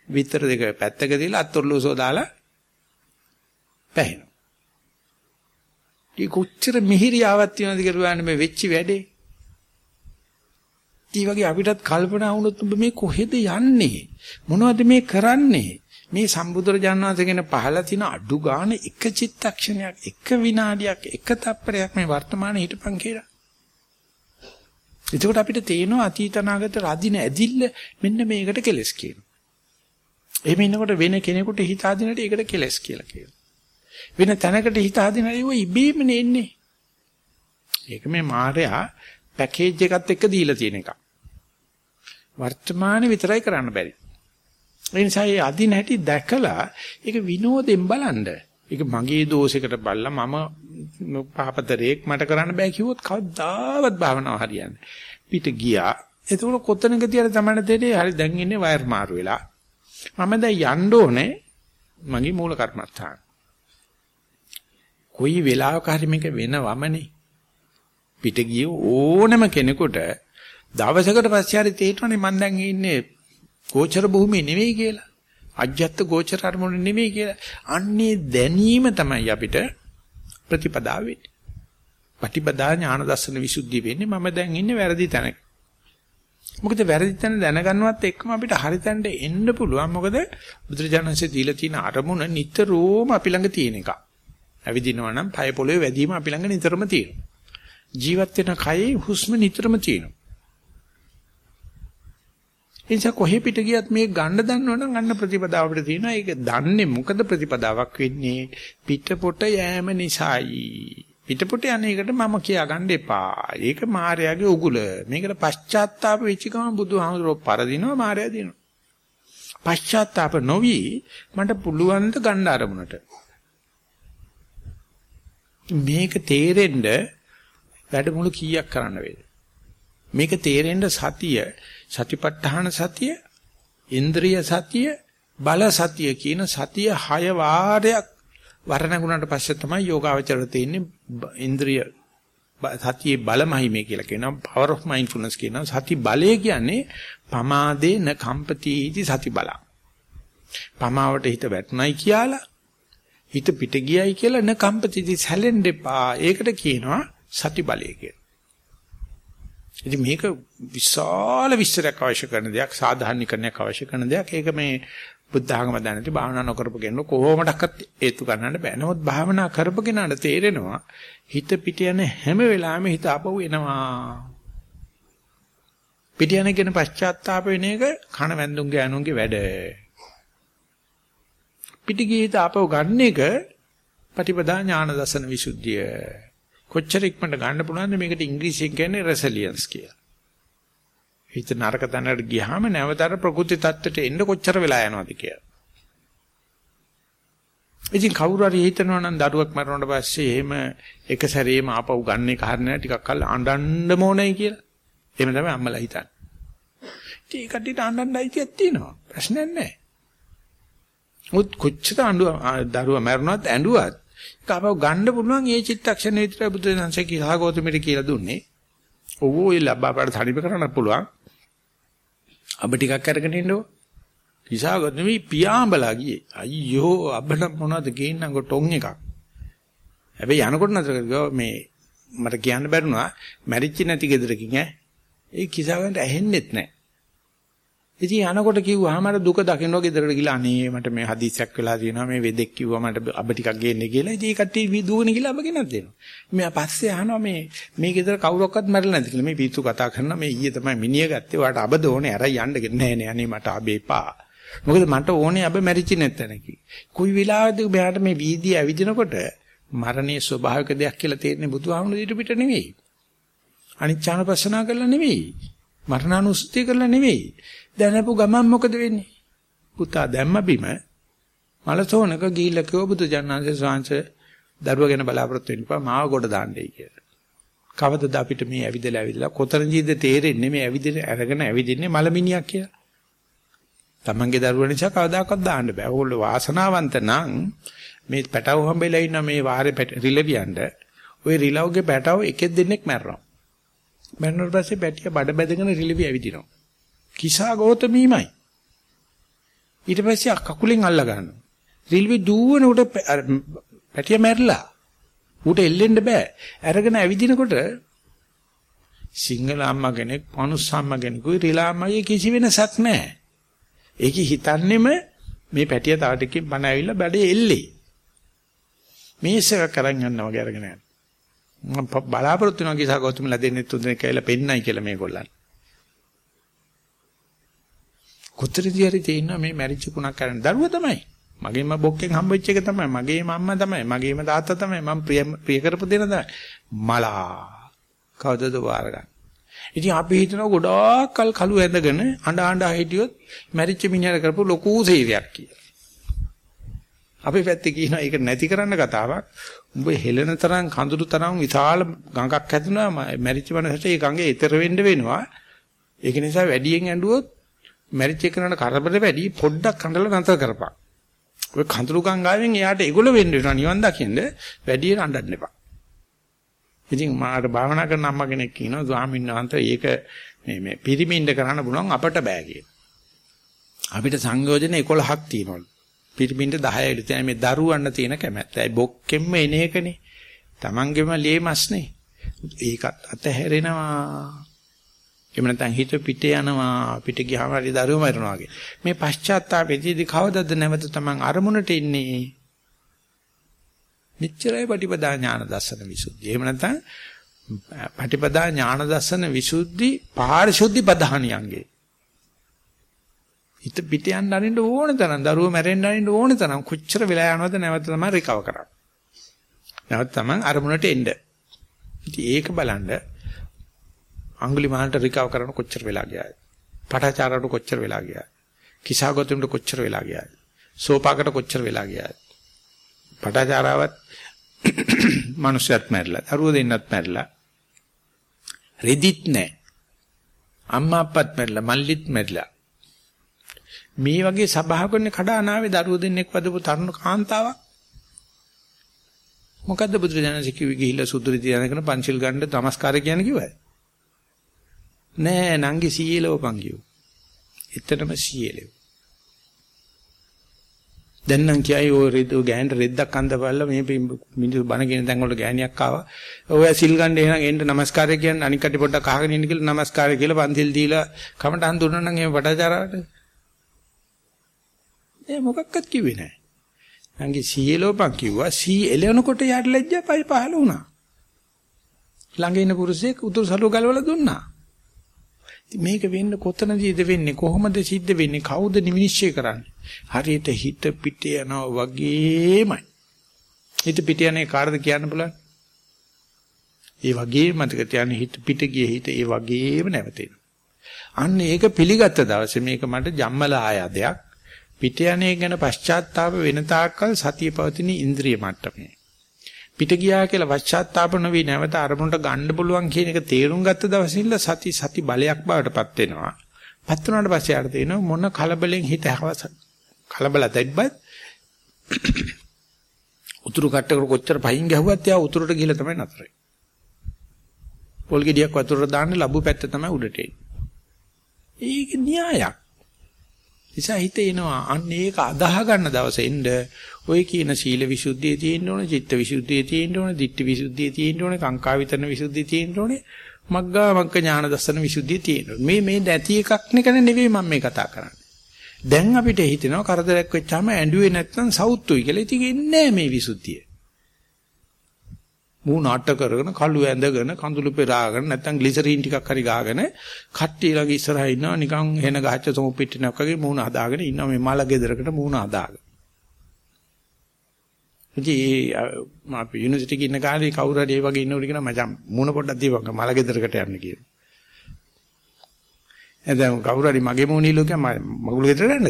බිත්තර දෙක පැත්තක දාලා අත්ොර්ලෝසුව දාලා පැහැෙනවා. ඒ කොච්චර මිහිරියාවක් තියනවද කියලා මේ වෙච්ච වැඩේ. ඒ වගේ අපිටත් කල්පනා වුණොත් ඔබ මේ කොහෙද යන්නේ? මොනවද මේ කරන්නේ? මේ සම්බුදුරජාණන් වහන්සේ කියන පහළ තියෙන අඩු ගන්න එක චිත්තක්ෂණයක්, එක විනාඩියක්, එක තප්පරයක් මේ වර්තමානයේ හිටපන් කියලා. එතකොට අපිට තේනවා අතීත අනාගත රදින ඇදිල්ල මෙන්න මේකට කෙලස් කියනවා. එහෙම ඉන්නකොට වෙන කෙනෙකුට හිත හදිනට ඒකට කෙලස් කියලා කියනවා. වෙන තැනකට හිත හදිනට ඒව ඉබේම එන්නේ. ඒක මේ මායя පැකේජ් එකත් එක්ක දීලා තියෙන එකක්. වර්තමානයේ විතරයි කරන්න බැරි. ඒ නිසා මේ අදින හැටි දැකලා ඒක විනෝදෙන් බලන්න. ඒක මගේ දෝෂයකට බලලා මම පහපතරේක් මට කරන්න බෑ කිව්වොත් කවදාවත් භාවනාව හරියන්නේ. පිට ගියා. එතකොට කොතනක තියලා තමයි දෙන්නේ හරි දැන් ඉන්නේ වයර් මාරු වෙලා. මම දැන් යන්න ඕනේ මගේ මූල කර්මස්ථාන. කොයි වෙලාවක හරි මේක වෙනවමනේ. පිට ගිය ඕනම කෙනෙකුට දවසකට පස්සේ හරි තේරෙන්නේ මම දැන් ඉන්නේ ගෝචර භූමියේ නෙවෙයි කියලා. අජ්ජත් ගෝචර අරමුණ නෙවෙයි කියලා. අන්නේ දැනීම තමයි අපිට ප්‍රතිපදාව වෙන්නේ. පටිපදා ඥාන දර්ශන විසුද්ධිය වෙන්නේ මම දැන් ඉන්නේ වැරදි තැනක. මොකද වැරදි තැන දැනගන්නවත් එක්කම අපිට හරි තැනට එන්න පුළුවන්. මොකද බුදුරජාණන්සේ දීලා තියෙන අරමුණ නිතරම අපි ළඟ තියෙන එක. ඇවිදිනවා නම් පය පොළවේ වැදීම අපි ළඟ නිතරම තියෙනවා. ජීවත් වෙන කයේ හුස්ම නිතරම තියෙනවා. එනිසා කොහෙ පිට ගියත් මේ ගන්න දන්නවනම් අන්න ප්‍රතිපදාව අපිට තියෙනවා. ඒක දන්නේ මොකද ප්‍රතිපදාවක් වෙන්නේ? පිටපොට යෑම නිසායි. පිටපොට යන්නේකට මම කියා ගන්න එපා. ඒක මායාවේ උගුල. මේකට පශ්චාත්තාප වෙච්ච ගමන් බුදුහාමුදුරුවෝ පරදිනවා මායාව දිනවා. පශ්චාත්තාප නොවි මට පුළුවන් ද ගන්න අරමුණට. මේක තේරෙන්න වැඩමුළු කීයක් කරන්න වේද? මේක තේරෙන්න සතිය සතිපට්ඨාන සතිය, ඉන්ද්‍රිය සතිය, බල සතිය කියන සතිය හය වාරයක් වර්ණගුණාට පස්සේ තමයි යෝගාවචරය තියෙන්නේ ඉන්ද්‍රිය සතියේ බලමහිමේ කියලා කියනවා power of mindfulness කියනවා සති බලය කියන්නේ පමාදේ න කම්පතිති සති බල. පමාවට හිත වැටුණයි කියලා හිත පිට ගියයි කියලා න කම්පතිති සැලෙන්න එපා. ඒකට කියනවා සති බලය කියලා. ඉතින් මේක විශාල විස්තරයක් අවශ්‍ය කරන දෙයක්, සාධාරණීකරණයක් අවශ්‍ය කරන දෙයක්. ඒක මේ බුද්ධ ආගම දැනටි භාවනා නොකරපු කෙනෙක් කොහොමඩක්වත් හේතු ගන්නන්න බෑ. නමුත් භාවනා කරපු කෙනාට තේරෙනවා හිත පිට යන හැම වෙලාවෙම හිත ආපහු එනවා. පිට යන කෙන පශ්චාත්තාප වෙන එක කන වැන්දුන්ගේ අනුන්ගේ වැඩ. පිට ගිය හිත ආපහු ගන්න එක පටිපදා ඥාන දසන විසුද්ධිය. කොච්චර ඉක්මනට ගන්න පුළුවන්ද මේකට ඉංග්‍රීසියෙන් කියන්නේ රෙසිලියන්ස් කියලා. හිත නරක තැනකට ගියාම නැවතර ප්‍රകൃති தත්තට එන්න කොච්චර වෙලා යනවද කියලා. ඉතින් කවුරු හරි හිතනවා නම් දරුවක් මරනකොට පස්සේ එහෙම එක සැරේම ආපහු ගන්න එක හරිනේ ටිකක් කල් අඬන්න ඕනේ කියලා. එහෙම තමයි අම්මලා හිතන්නේ. ඉතින් ඒ කට්ටියට අඬන්නයි කියක් තියෙනවා. ප්‍රශ්නයක් නැහැ. මුත් කොච්චර අඬුව දරුවා මරනවත් ඇඬුවත් කාපව ගන්න පුළුවන් ඒ චිත්තක්ෂණ විතරයි බුදු දහමසේ කියලා ගෞතමයට කියලා දුන්නේ. ඕ ඔය ලබාපාට තනිප කරන්න පුළුවන්. අබ ටිකක් අරගෙන ඉන්නකො. කිසాగොත් නෙමෙයි පියාඹලා ගියේ. අයියෝ අබ්බට මොනවද ගේන්නකො ටොන් එකක්. හැබැයි යනකොට නතර මේ මට කියන්න බැරුණා මැරිච්ච නැති ගෙදරකින් ඈ. ඒ කිසాగන්ට ඇහෙන්නෙත් නැහැ. ඉතින් යනකොට කිව්වහම අර දුක දකින්න ගෙදරට ගිහලා අනේ මට මේ හදිසියක් වෙලා තියෙනවා මේ වෙදෙක් කිව්වා මට අබ ටිකක් ගේන්න කියලා. ඉතින් ඒ කට්ටිය දුවගෙන ගිහලා අබ ගෙනත් දෙනවා. මෙයා පස්සේ අහනවා මේ මේ ගෙදර කවුරක්වත් මැරෙලා නැති කියලා. මේ පිස්සු කතා කරනවා මේ ඊයේ තමයි මිනිහ ගත්තේ. ඔයාට අබ දෝනේ අර යන්න නෑ නෑ අනේ මට අබ එපා. මොකද මට ඕනේ අබ මැරිච්ච නැත්තන කි. කොයි වෙලාවද මෙයාට මේ වීදිය ඇවිදිනකොට මරණයේ ස්වභාවික දෙයක් කියලා තේරෙන්නේ බුදුහාමුදුරු ඊට පිට නෙවෙයි. අනිච්චානපස්සනා කරලා නෙවෙයි. මරණානුස්සතිය කරලා නෙවෙයි. දැනපු ගමන් මොකද වෙන්නේ? පුතා දැම්ම බිම මලසෝනක ගිහිල්ලා කිව්ව බුදු ජානන්සේ සාංශ දරුවා ගැන බලාපොරොත්තු වෙන්න එපා මාව කොට දාන්නයි කියලා. කවදද අපිට මේ ඇවිදලා ඇවිදලා කොතනදීද තේරෙන්නේ මේ ඇවිදින අරගෙන ඇවිදින්නේ මලමිනියක් කියලා. තමන්ගේ දරුවා නිසා කවදාකවත් දාන්න බෑ. ඕගොල්ලෝ වාසනාවන්ත නම් මේ පැටව හම්බෙලා ඉන්න මේ වාරේ රිලවියන්ඩ ওই රිලව්ගේ පැටව එකෙක් දෙන්නෙක් මැරෙනවා. මැරුණාට පස්සේ පැටිය බඩ බැදගෙන රිලවි ඇවිදිනවා. කිසා ගෞතමීමයි. ඊට පස්සේ කකුලෙන් අල්ල ගන්නවා. රිල්වි දුවන උඩ පැටිය මැරිලා. ඌට එල්ලෙන්න බෑ. අරගෙන ඇවිදිනකොට සිංහල අම්මා කෙනෙක්, පනුස් අම්මා කෙනෙකුයි රිලා අම්මගේ කිසි වෙනසක් නැහැ. ඒකි හිතන්නෙම මේ පැටිය තව ටිකකින් බණ ඇවිල්ලා බඩේ එල්ලේ. මේසක කරන් යනවා වගේ අරගෙන යනවා. මම බලාපොරොත්තු වෙනවා කිසා ගෞතමලා දෙන්නේ තුන් දෙනෙක් කියලා පෙන්නයි කියලා මේගොල්ලන්. කොතරදී හරි තේින්න මේ මැරිච්ච කුණක් කරන දරුවා තමයි. මගේම බොක්කෙන් හම්බෙච්ච එක තමයි. මගේම අම්මා තමයි. මගේම තාත්තා තමයි. මම ප්‍රිය ප්‍රිය කරපු දෙන තමයි. මලා. කවදද වාර ගන්න. ඉතින් අපි හිතනවා ගොඩාක් කල් කළු ඇඳගෙන අඬ අඬ හිටියොත් මැරිච්ච මිනිහට කරපු ලොකු සේවයක් කියලා. අපි පැත්තේ කියනවා ඒක නැති කරන්න කතාවක්. උඹ හෙලන තරම් කඳුළු තරම් විශාල ගඟක් හැදුනා මැරිච්ච මනසට ඒ ගඟේ ඈතර වෙන්න වෙනවා. ඒක නිසා වැඩියෙන් ඇඬුවොත් මැරිච්ච එකනට කරබල වැඩි පොඩ්ඩක් කඳලා නතර කරපන්. ඔය කඳුළු ගංගාවෙන් එයාට ඒගොල්ලෝ වෙන්න වෙනවා නිවන් දකින්න වැඩියෙන් අඬන්න එපා. ඉතින් මාට භාවනා කරන අම්මා කෙනෙක් කියනවා ස්වාමීන් වහන්සේ ඒක මේ මේ පිරිමින්ද කරන්න පුළුවන් අපට බෑ කියලා. අපිට සංයෝජන 11ක් තියෙනවලු. පිරිමින්ද 10යි ඉතින් මේ දරුවන්න තියෙන කැමැත්ත. ඒ බොක්කෙම්ම එන එකනේ. Tamangema ලේමස්නේ. ඒකත් අතහැරෙනවා. එහෙම නැත්නම් හිත පිට යනවා පිට ගියාම හරි දරුවෝ මරනවා වගේ. මේ පශ්චාත්තාපෙදී කවදද නැවත Taman අරමුණට ඉන්නේ? නිච්චරයි පටිපදා ඥාන දර්ශන විසුද්ධි. එහෙම නැත්නම් පටිපදා ඥාන දර්ශන විසුද්ධි පාරිශුද්ධි පධානියංගේ. හිත පිට යන්න අරින්න ඕන තරම් දරුවෝ මැරෙන්න අරින්න ඕන තරම් කොච්චර වෙලා යනවද නැවත තමයි රිකවර් කරන්නේ. නැවත තමයි අරමුණට එන්න. ඉතින් ඒක බලන්න අඟුලිමාලට රිකවර් කරන්න කොච්චර වෙලා ගියාද? පටාචාරයට කොච්චර වෙලා ගියාද? කිසాగොතුන්ට කොච්චර වෙලා ගියාද? සෝපාකට කොච්චර වෙලා ගියාද? පටාචාරාවත් මිනිස්සුත් මැරිලා, දරුවෝ දෙන්නත් මැරිලා. රෙදිත් නැහැ. අම්මා අප්පත් මැරිලා, මල්ලිත් මැරිලා. මේ වගේ සභාවකනේ කඩානාවේ දරුවෝ දෙන්නෙක් වදපු තරුණ කාන්තාවක් මොකද්ද බුදුරජාණන් කිව්වේ ගිහිල්ලා සුදුරි තියනකන පංචිල් ගන්න නමස්කාර කියන්නේ කිව්වද? නෑ නංගි සීයලෝපන් කිව්ව. එතනම සීයලෝ. දැන් නම් කියයි ඔය රෙද්ද ගෑනට රෙද්දක් අඳපල්ලා මේ මිනිස්සු බනගෙන දැන් වලට ගෑණියක් ආවා. ඔය සිල් ගන්න එහෙනම් එන්න নমස්කාරය කියන්න අනික් කටි පොඩ්ඩක් අහගෙන ඉන්න කියලා নমස්කාරය කියලා පන්තිල් දීලා කමට අන් දුන්නා නම් එහෙම වටාචාරාට. ඒ මොකක්වත් කිව්වේ නෑ. නංගි සීයලෝපන් කිව්වා සී එලෙනකොට යාට ලැජ්ජා පහල වුණා. ළඟ ඉන්න පුරුෂයෙක් උතුරු සලුව ගලවලා දුන්නා. මේක වෙන්න කොතනදීද වෙන්නේ? කොහොමද සිද්ධ වෙන්නේ? කවුද නිවිනිශ්චය කරන්නේ? හරියට හිත පිට යනවා වගේමයි. හිත පිට යන්නේ කාටද කියන්න බලන්න. ඒ වගේ මතක තියාගන්න හිත පිට ගියේ හිත ඒ වගේම නැවතෙනවා. අන්න ඒක පිළිගත්ත දවසේ මේක මට ජම්මල ආයදයක් පිට යන්නේ ගැන පශ්චාත්තාප වෙන තාක්කල් සතිය පවතින ඉන්ද්‍රිය මට්ටමේ. පිට ගියා කියලා පශ්චාත්තාප නොවි නැවත අරමුණට ගන්න පුළුවන් කියන එක තේරුම් ගත්ත දවසේ ඉඳලා සති සති බලයක් බවටපත් වෙනවා. පත් වුණාට පස්සේ ආර තේනවා මොන කලබලෙන් හිත හවස කලබල දැබ්බත් උතුරු කට්ටකට කොච්චර පහින් ගැහුවත් යා උතුරට ගිහලා තමයි නතරේ. පොල් ගෙඩියක් වතුරට දාන්න ලැබු පැත්ත තමයි උඩට එන්නේ. ඒක න්‍යායක්. නිසා හිත එනවා අන්න ඒක අදාහ ගන්න දවසේ එන්න ඔය කියන සීල විසුද්ධිය තියෙන්න ඕනේ, චිත්ත විසුද්ධිය තියෙන්න ඕනේ, ditthi විසුද්ධිය තියෙන්න ඕනේ, කාංකා විතරන විසුද්ධිය තියෙන්න ඕනේ, මග්ගා මග්ග ඥාන දර්ශන විසුද්ධිය තියෙන්න ඕනේ. මේ මේ නැති එකක් නෙකන නෙවෙයි මම මේ කතා කරන්නේ. දැන් අපිට හිතෙනවා කරදරයක් වෙච්චාම ඇඬුවේ නැත්නම් සවුත්තුයි කියලා. ඉතින් එන්නේ මේ විසුද්ධිය. මූ නාට්‍ය කරගෙන කළු ඇඳගෙන කඳුළු පෙරාගෙන නැත්නම් ග්ලිසරින් ටිකක් හරි ගාගෙන කට්ටිය ළඟ ඉස්සරහා ඉන්නවා නිකන් හෙන ගහච්ච සොමු පිටිනක් වගේ මූණ හදාගෙන ඉන්නවා මේ මල ගෙදරකට මූණ හදාගෙන. ඉතින් අපි යුනිවර්සිටි එකේ ඉන්න කාලේ කවුරු හරි ඒ වගේ ඉන්නවලු කියන මචං මූණ පොඩ්ඩක් දීපන් මල ගෙදරකට යන්න කියලා. එතෙන් කවුරු හරි මගේ මූණ ඉල්ලුව කිය මගුල ගෙදරට යන්නද?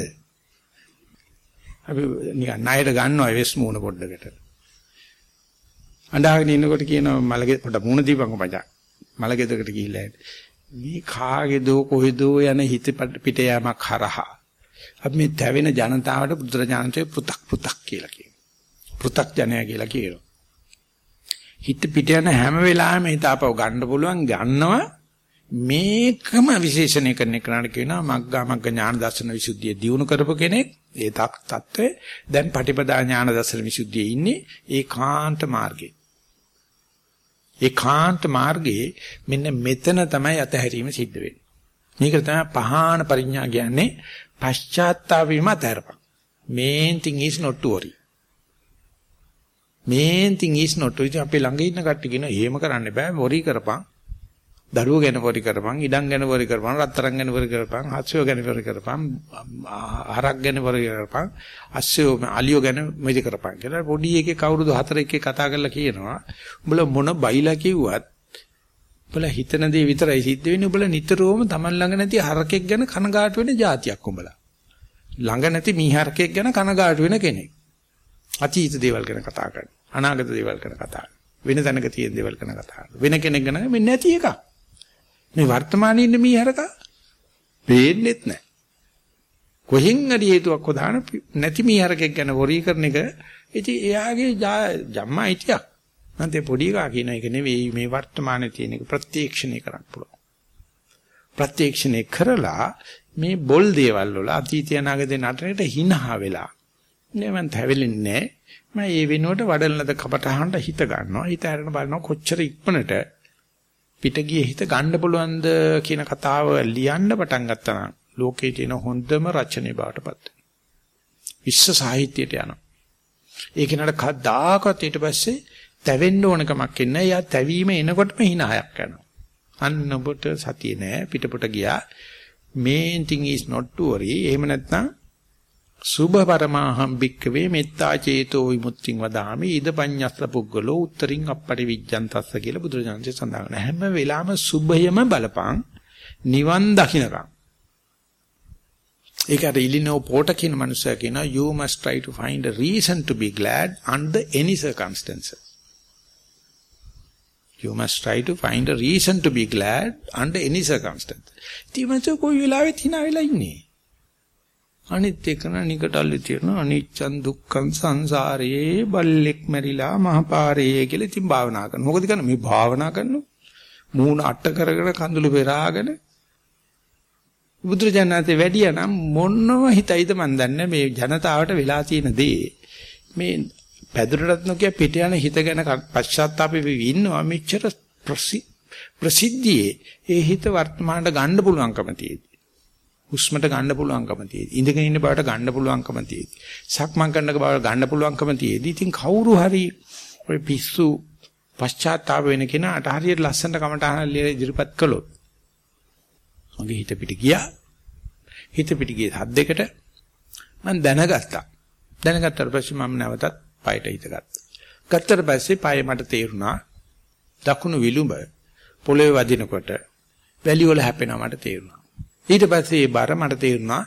අපි නිකන් ණයට ගන්නවා වෙස් මූණ පොඩ්ඩකට. අඬාගෙන ඉන්නකොට කියනවා මලගේ පොඩ මුණ දීපන් මචං. මලගෙදරකට ගිහිල්ලා එන්න. මේ කාගේදෝ කොහෙදෝ යන හිත පිට යෑමක් හරහා. අපි මේ දැවෙන ජනතාවට බුදුරජාණන්සේ පු탁 පු탁 කියලා කියනවා. පු탁 ජනයා කියලා කියනවා. හිත පිට යන හැම වෙලාවෙම හිත ආපහු ගන්න පුළුවන් ගන්නවා මේකම විශේෂණය කරන කෙනාට කියනවා මග්ගා මග්ග ඥාන දර්ශන විසුද්ධිය දිනු කරපු කෙනෙක් ඒ තත්ත්වය දැන් පටිපදා ඥාන දර්ශන විසුද්ධියේ ඉන්නේ ඒකාන්ත මාර්ගේ ඒකාන්ත මාර්ගයේ මෙන්න මෙතන තමයි අතහැරීම සිද්ධ වෙන්නේ. මේක තමයි පහාන පරිඥා කියන්නේ පශ්චාත්තාප වීම අතහැරපන්. main thing is not to worry. Main thing is not to worry. අපි ළඟ ඉන්න කට්ටිය කියන එහෙම කරන්න බෑ worry කරපන්. දරුවෝ ගැන වරි කරපන්, ඉඩම් ගැන වරි කරපන්, රත්තරන් ගැන වරි කරපන්, හත්සියෝ ගැන වරි කරපන්, හරක් ගැන වරි කරපන්, අස්සියෝ අලියෝ ගැන මෙදි කරපන් කියලා පොඩි එකේ කවුරුද හතර එකේ කතා කරලා කියනවා. උඹලා මොන බයිලා කිව්වත් උඹලා හිතන දේ විතරයි සිද්ධ වෙන්නේ. උඹලා නිතරම Taman ළඟ නැති හරකෙක් ගැන කනගාටු වෙන જાතියක් උඹලා. ළඟ නැති මීහරකෙක් ගැන කනගාටු වෙන කෙනෙක්. අතීත දේවල් ගැන කතා කරන. අනාගත දේවල් ගැන කතා කරන. වෙන තැනක තියෙන දේවල් ගැන කතා කරන. වෙන කෙනෙක් ගැන මේ නැති එකක්. මේ වර්තමානයේ ඉන්න මීහරකා පේන්නෙත් නැහැ. කොහෙන් හරි හේතුවක් හොදාන නැති මීහරකෙක් ගැන වොරි කරන එක ඉතින් එයාගේ ජම්මා හිටියක්. නැත්නම් පොඩි එකා කියන එක නෙවෙයි මේ වර්තමානයේ තියෙන එක ප්‍රත්‍යක්ෂණය කරන්න පුළුවන්. ප්‍රත්‍යක්ෂණය කරලා මේ බොල් දේවල් වල අතීතය අනාගතේ නටනට හිනහ වෙලා නේ මං තැවෙලින්නේ මම ඒ වෙනුවට වඩලනද කපටහනට හිත ගන්නවා හිත හැරෙන බලනවා කොච්චර ඉක්මනට පිට ගියේ හිත ගන්න පුළුවන්ද කියන කතාව ලියන්න පටන් ගත්තා නම් ලෝකයේ තියෙන හොඳම රචනය බවටපත් විශ්ව සාහිත්‍යයට යනවා. ඒක නඩ කද්දාකත් ඊට පස්සේ තැවෙන්න ඕනකමක් ඉන්නේ. යා තැවීම එනකොටම hinaයක් යනවා. අන්න ඔබට සතිය නෑ පිටපොට ගියා. main thing is not to worry. එහෙම නැත්නම් සුභ පරමාහම් භික්කවේ මෙත්තා චේතෝ විමුක්තිං වදාමි. ඉද පඤ්ඤස්ස පුග්ගලෝ උත්තරින් අපටි විජ්ජන්තස්ස කියලා බුදුරජාණන්සේ සඳහන් කරනවා. හැම වෙලාවෙම සුභයම බලපං. නිවන් දකින්නකම් ඒකට ඉලිනෝ පෝට කියන මනුස්සයා කියනවා you must try to find a reason to be glad under any circumstances. You must try to find a reason to be glad under any circumstance ඉතින් මචෝ කොයි වෙලාවෙත් hina වෙලා ඉන්නේ? අනිත් එකන නිකටල්ලි තියෙන අනිච්චන් දුක්ඛං සංසාරේ බල්ලෙක් මැරිලා මහපාරේ කියලා ඉතින් භාවනා කරනවා. මොකද කියන්නේ? මේ භාවනා කරනවා. මූණ අට කරගෙන කඳුළු පෙරාගෙන බුදුරජාණන්සේ වැඩියා නම් මොනව හිතයිද මන් දන්නේ මේ ජනතාවට වෙලා තියෙන දේ. මේ පැදුරටත් නොකිය පිට යන හිත ගැන පශ්චාත්තාපෙ වෙවි ඉන්නවා මෙච්චර ප්‍රසිද්ධියේ. ඒ හිත වර්තමානට ගන්න පුළුවන්කම තියෙදි හුස්මට ගන්න පුළුවන්කම තියෙදි. ඉඳගෙන ඉන්න බවට ගන්න පුළුවන්කම තියෙදි. සක්මන් කරන බවට ගන්න පුළුවන්කම තියෙදි. ඉතින් කවුරු හරි ඔය පිස්සු පශ්චාත්තාප වෙන කෙනාට හරියට ලස්සනට කමටහන ඉදිරිපත් කළොත් මගේ හිත පිට ගියා. හිත පිට ගියේ හද්දෙකට මම දැනගත්තා. දැනගත්තට පස්සේ මම නැවතත් පයට හිත ගත්තා. ගත්තට පස්සේ පය මට තේරුණා දකුණු විලුඹ පොළවේ වදිනකොට වැලි වල හැපෙනවා මට තේරුණා. ඊට පස්සේ ඒ බර මට තේරුණා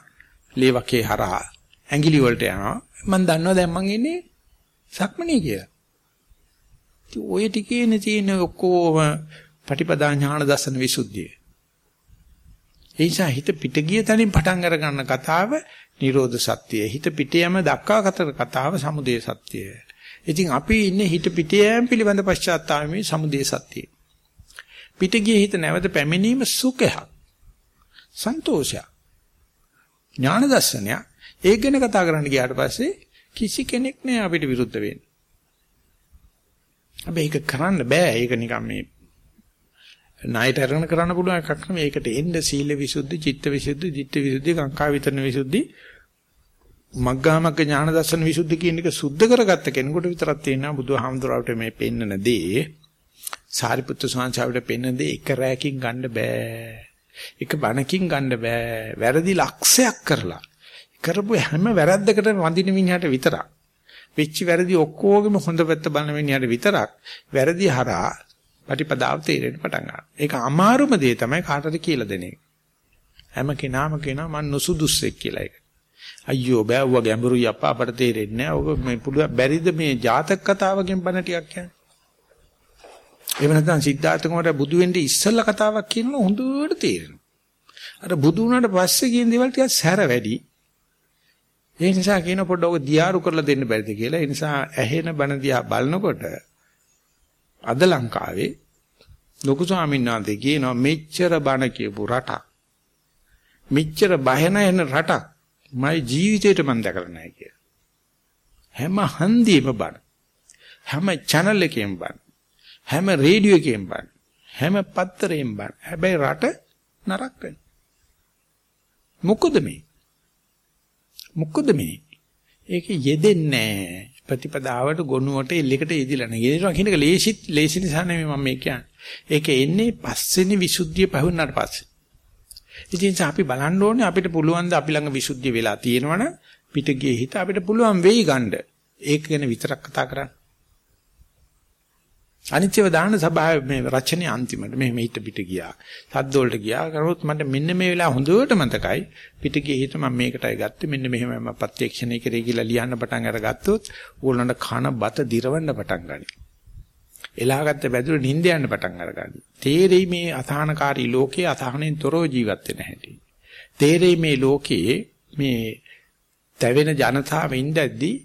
ලේවකේ හරහා ඇඟිලි වලට යනවා මම දන්නවා දැන් මං ඉන්නේ සක්මණේ කියලා. ඉතින් ඔය ටිකේනේ තියෙන ඔක්කොම පටිපදා ඥාන දර්ශන විසුද්ධිය. ඒ නිසා හිත පිට ගිය තැනින් පටන් අර ගන්න කතාව නිරෝධ සත්‍යය. හිත පිට යම දක්වා කතර කතාව සමුදය සත්‍යය. ඉතින් අපි ඉන්නේ හිත පිට යෑම පිළිබඳ පශ්චාත්තාපයේ සමුදය සත්‍යය. පිට ගිය හිත නැවත පැමිණීම සුඛයක්. සන්තෝෂයක්. ඥාන දර්ශනය. ඒක ගැන කතා කරන්න ගියාට පස්සේ කිසි කෙනෙක් නෑ අපිට විරුද්ධ වෙන්නේ. හැබැයි ඒක කරන්න බෑ. ඒක නිකන් මේ ණයට අරගෙන කරන්න පුළුවන් එකක් නෙමෙයි. ඒකට එන්න සීල විසුද්ධි, චිත්ත විසුද්ධි, ධිට්ඨි විසුද්ධි, කාංකා විතරන විසුද්ධි, මග්ගාමග්ග ඥාන දර්ශන විසුද්ධි කියන එක සුද්ධ කරගත්ත කෙනෙකුට විතරක් තියෙනවා බුදුහාමුදුරුවෝට මේ පෙන්නන දේ. සාරිපුත්තු ස්වාමීන් පෙන්නන දේ එක රැයකින් ගන්න බෑ. එක බණකින් ගන්න බෑ. වැරදි ලක්ෂයක් කරලා. කරපු හැම වැරද්දකට වඳින මිනිහට විතරක්. වෙච්ච වැරදි ඔක්කොගෙම හොඳ පැත්ත බලන මිනිහට විතරක් වැරදි හරහා ප්‍රතිපදාව තේරෙන්න පටන් ගන්නවා. ඒක අමාරුම දේ තමයි කාටද කියලා දෙන එක. හැම කෙනාම කියනවා මං නුසුදුස්සෙක් කියලා ඒක. අයියෝ බෑවුවා ගැඹුරුයි අප්පා අපට තේරෙන්නේ නැහැ. ඔබ මේ පුළුවන් බැරිද මේ ජාතක කතාවකින් බණ ටිකක් කියන්නේ? එහෙම නැත්නම් සිද්ධාර්ථ කුමාරයා බුදු වෙන්නේ ඉස්සෙල්ලා කතාවක් කියනවා හොඳට තේරෙනවා. අර බුදු වුණාට පස්සේ කියන දේවල් ටිකක් සැර වැඩි. ඒ නිසා කියන පොඩ්ඩක් ඔක දියාරු කරලා දෙන්න බැරිද කියලා. ඒ නිසා ඇහෙන බණ දිහා බලනකොට අද ලංකාවේ ලොකු ස්වාමීන් වහන්සේ කියනවා මෙච්චර බණ කියපු රටක්. මෙච්චර බයන එන රටක් මගේ ජීවිතේට මම දැකලා නැහැ කියලා. හැම හන්දියෙම බණ. හැම channel එකෙම බණ. හැම රේඩියෝ එකෙන් බලන්න. හැම පත්තරයෙන් බලන්න. හැබැයි රට නරක වෙනවා. මොකද මේ? මොකද මේ? ඒක යෙදෙන්නේ නැහැ. ප්‍රතිපදාවට ගොනුවට එල්ලෙකට යෙදිලා නැහැ. යෙදෙනවා කියන එක ලේසි ලේසි නිසා නෙමෙයි මම මේ කියන්නේ. ඒක එන්නේ පස්සේනි විසුද්ධිය පහුවන්නට පස්සේ. ඉතින් අපි බලන්න ඕනේ අපිට පුළුවන් ද අපි ළඟ විසුද්ධිය වෙලා තියෙනවනම් පිට ගියේ හිත අපිට පුළුවන් වෙයි ගන්න. ඒක ගැන විතරක් කතා කරන්න. අනිත්‍යව දාන සභාවේ මේ රචනයේ අන්තිමට මෙහෙම හිත පිට ගියා. සද්ද වලට ගියා. කරොත් මට මෙන්න මේ වෙලාව හොඳට මතකයි. පිට ගියේ හිත මම මේකටයි ගත්තේ. මෙන්න මෙහෙම මම ප්‍රත්‍යක්ෂණය කරේ කියලා ලියන්න පටන් අරගත්තොත් ඕගොල්ලන්ට කන බත දිරවන්න පටන් ගනී. එලාගත්ත බැදුර නිින්ද යන්න පටන් අරගනී. තේරෙයි මේ අසහනකාරී ලෝකයේ අසහනෙන් තොරව ජීවත් වෙන හැටි. තේරෙයි මේ ලෝකයේ මේ තැවෙන ජනතාවෙ ඉඳද්දී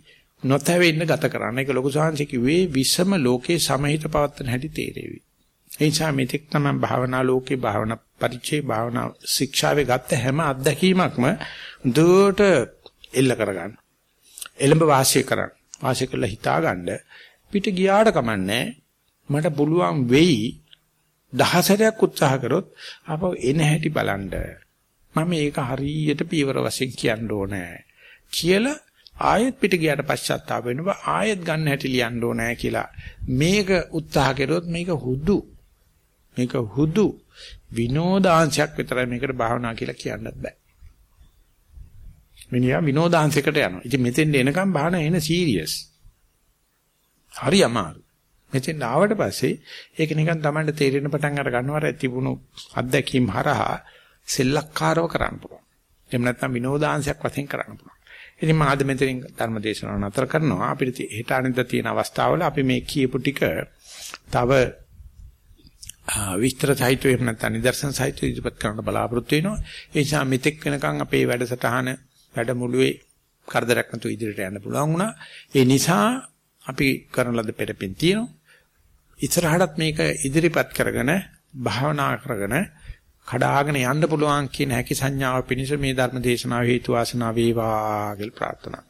නොතැවෙන්න ගත කරන්න. ඒක ලොකු සාංශ කිව්වේ විසම ලෝකේ සමහිත පවත්තන හැටි තේරෙවි. ඒ නිසා මෙතෙක් තමයි භාවනා ලෝකේ භාවනා පරිචේ භාවනා ශික්ෂාවේ ගත්ත හැම අත්දැකීමක්ම දුවට එල්ල කරගන්න. එළඹ වාසිය කරන්න. වාසිය කළා හිතාගන්න පිට ගියාට කමන්නේ මට පුළුවන් වෙයි දහසරයක් උත්සාහ කරොත් අපව එන හැටි බලන්න. මම මේක හරියට පීවර වශයෙන් කියන්න ඕනේ කියලා ආයෙත් පිට ගියාට පශ්චාත්තාප වෙනවා. ආයෙත් ගන්න හැටි ලියන්න ඕනේ කියලා. මේක උත්සාහ කරොත් මේක හුදු. මේක හුදු විනෝදාංශයක් විතරයි මේකට භාවනා කියලා කියන්නත් බෑ. මිනිහා විනෝදාංශයකට යනවා. ඉතින් මෙතෙන් එනකම් භාවනා එන සීරියස් හරි අමාරු. මෙතෙන් ආවට පස්සේ ඒක නිකන් Tamanට තේරෙන පටන් අර ගන්නවා තිබුණු අත්දැකීම් හරහා සෙල්ලක්කාරව කරන්න පුළුවන්. එහෙම නැත්නම් විනෝදාංශයක් වශයෙන් කරන්න පුළුවන්. ඉතින් මම අද මෙතනින් ධර්ම දේශනාව නතර කරනවා. අපිට හෙට අනිද්ද තියෙන අවස්ථාවල අපි මේ කියපු ටික තව විස්තර සහිතව එහෙම නැත්නම් නිදර්ශන සහිතව ඉදිරිපත් කරන්න බලාපොරොත්තු වෙනවා. ඒ නිසා මෙතෙක් වෙනකන් අපේ වැඩසටහන වැඩමුළුවේ කරදරයක් නැතුව ඉදිරියට යන්න පුළුවන් වුණා. ඒ නිසා අපි කරන ලද පෙරපින් තියෙනවා. ඉස්සරහටත් මේක ඉදිරිපත් කරගෙන භාවනා කරගෙන කඩාගෙන යන්න පුළුවන් කියන හැකි සංඥාව පිණිස මේ ධර්ම දේශනාව හේතු වාසනා වේවා කියලා ප්‍රාර්ථනා.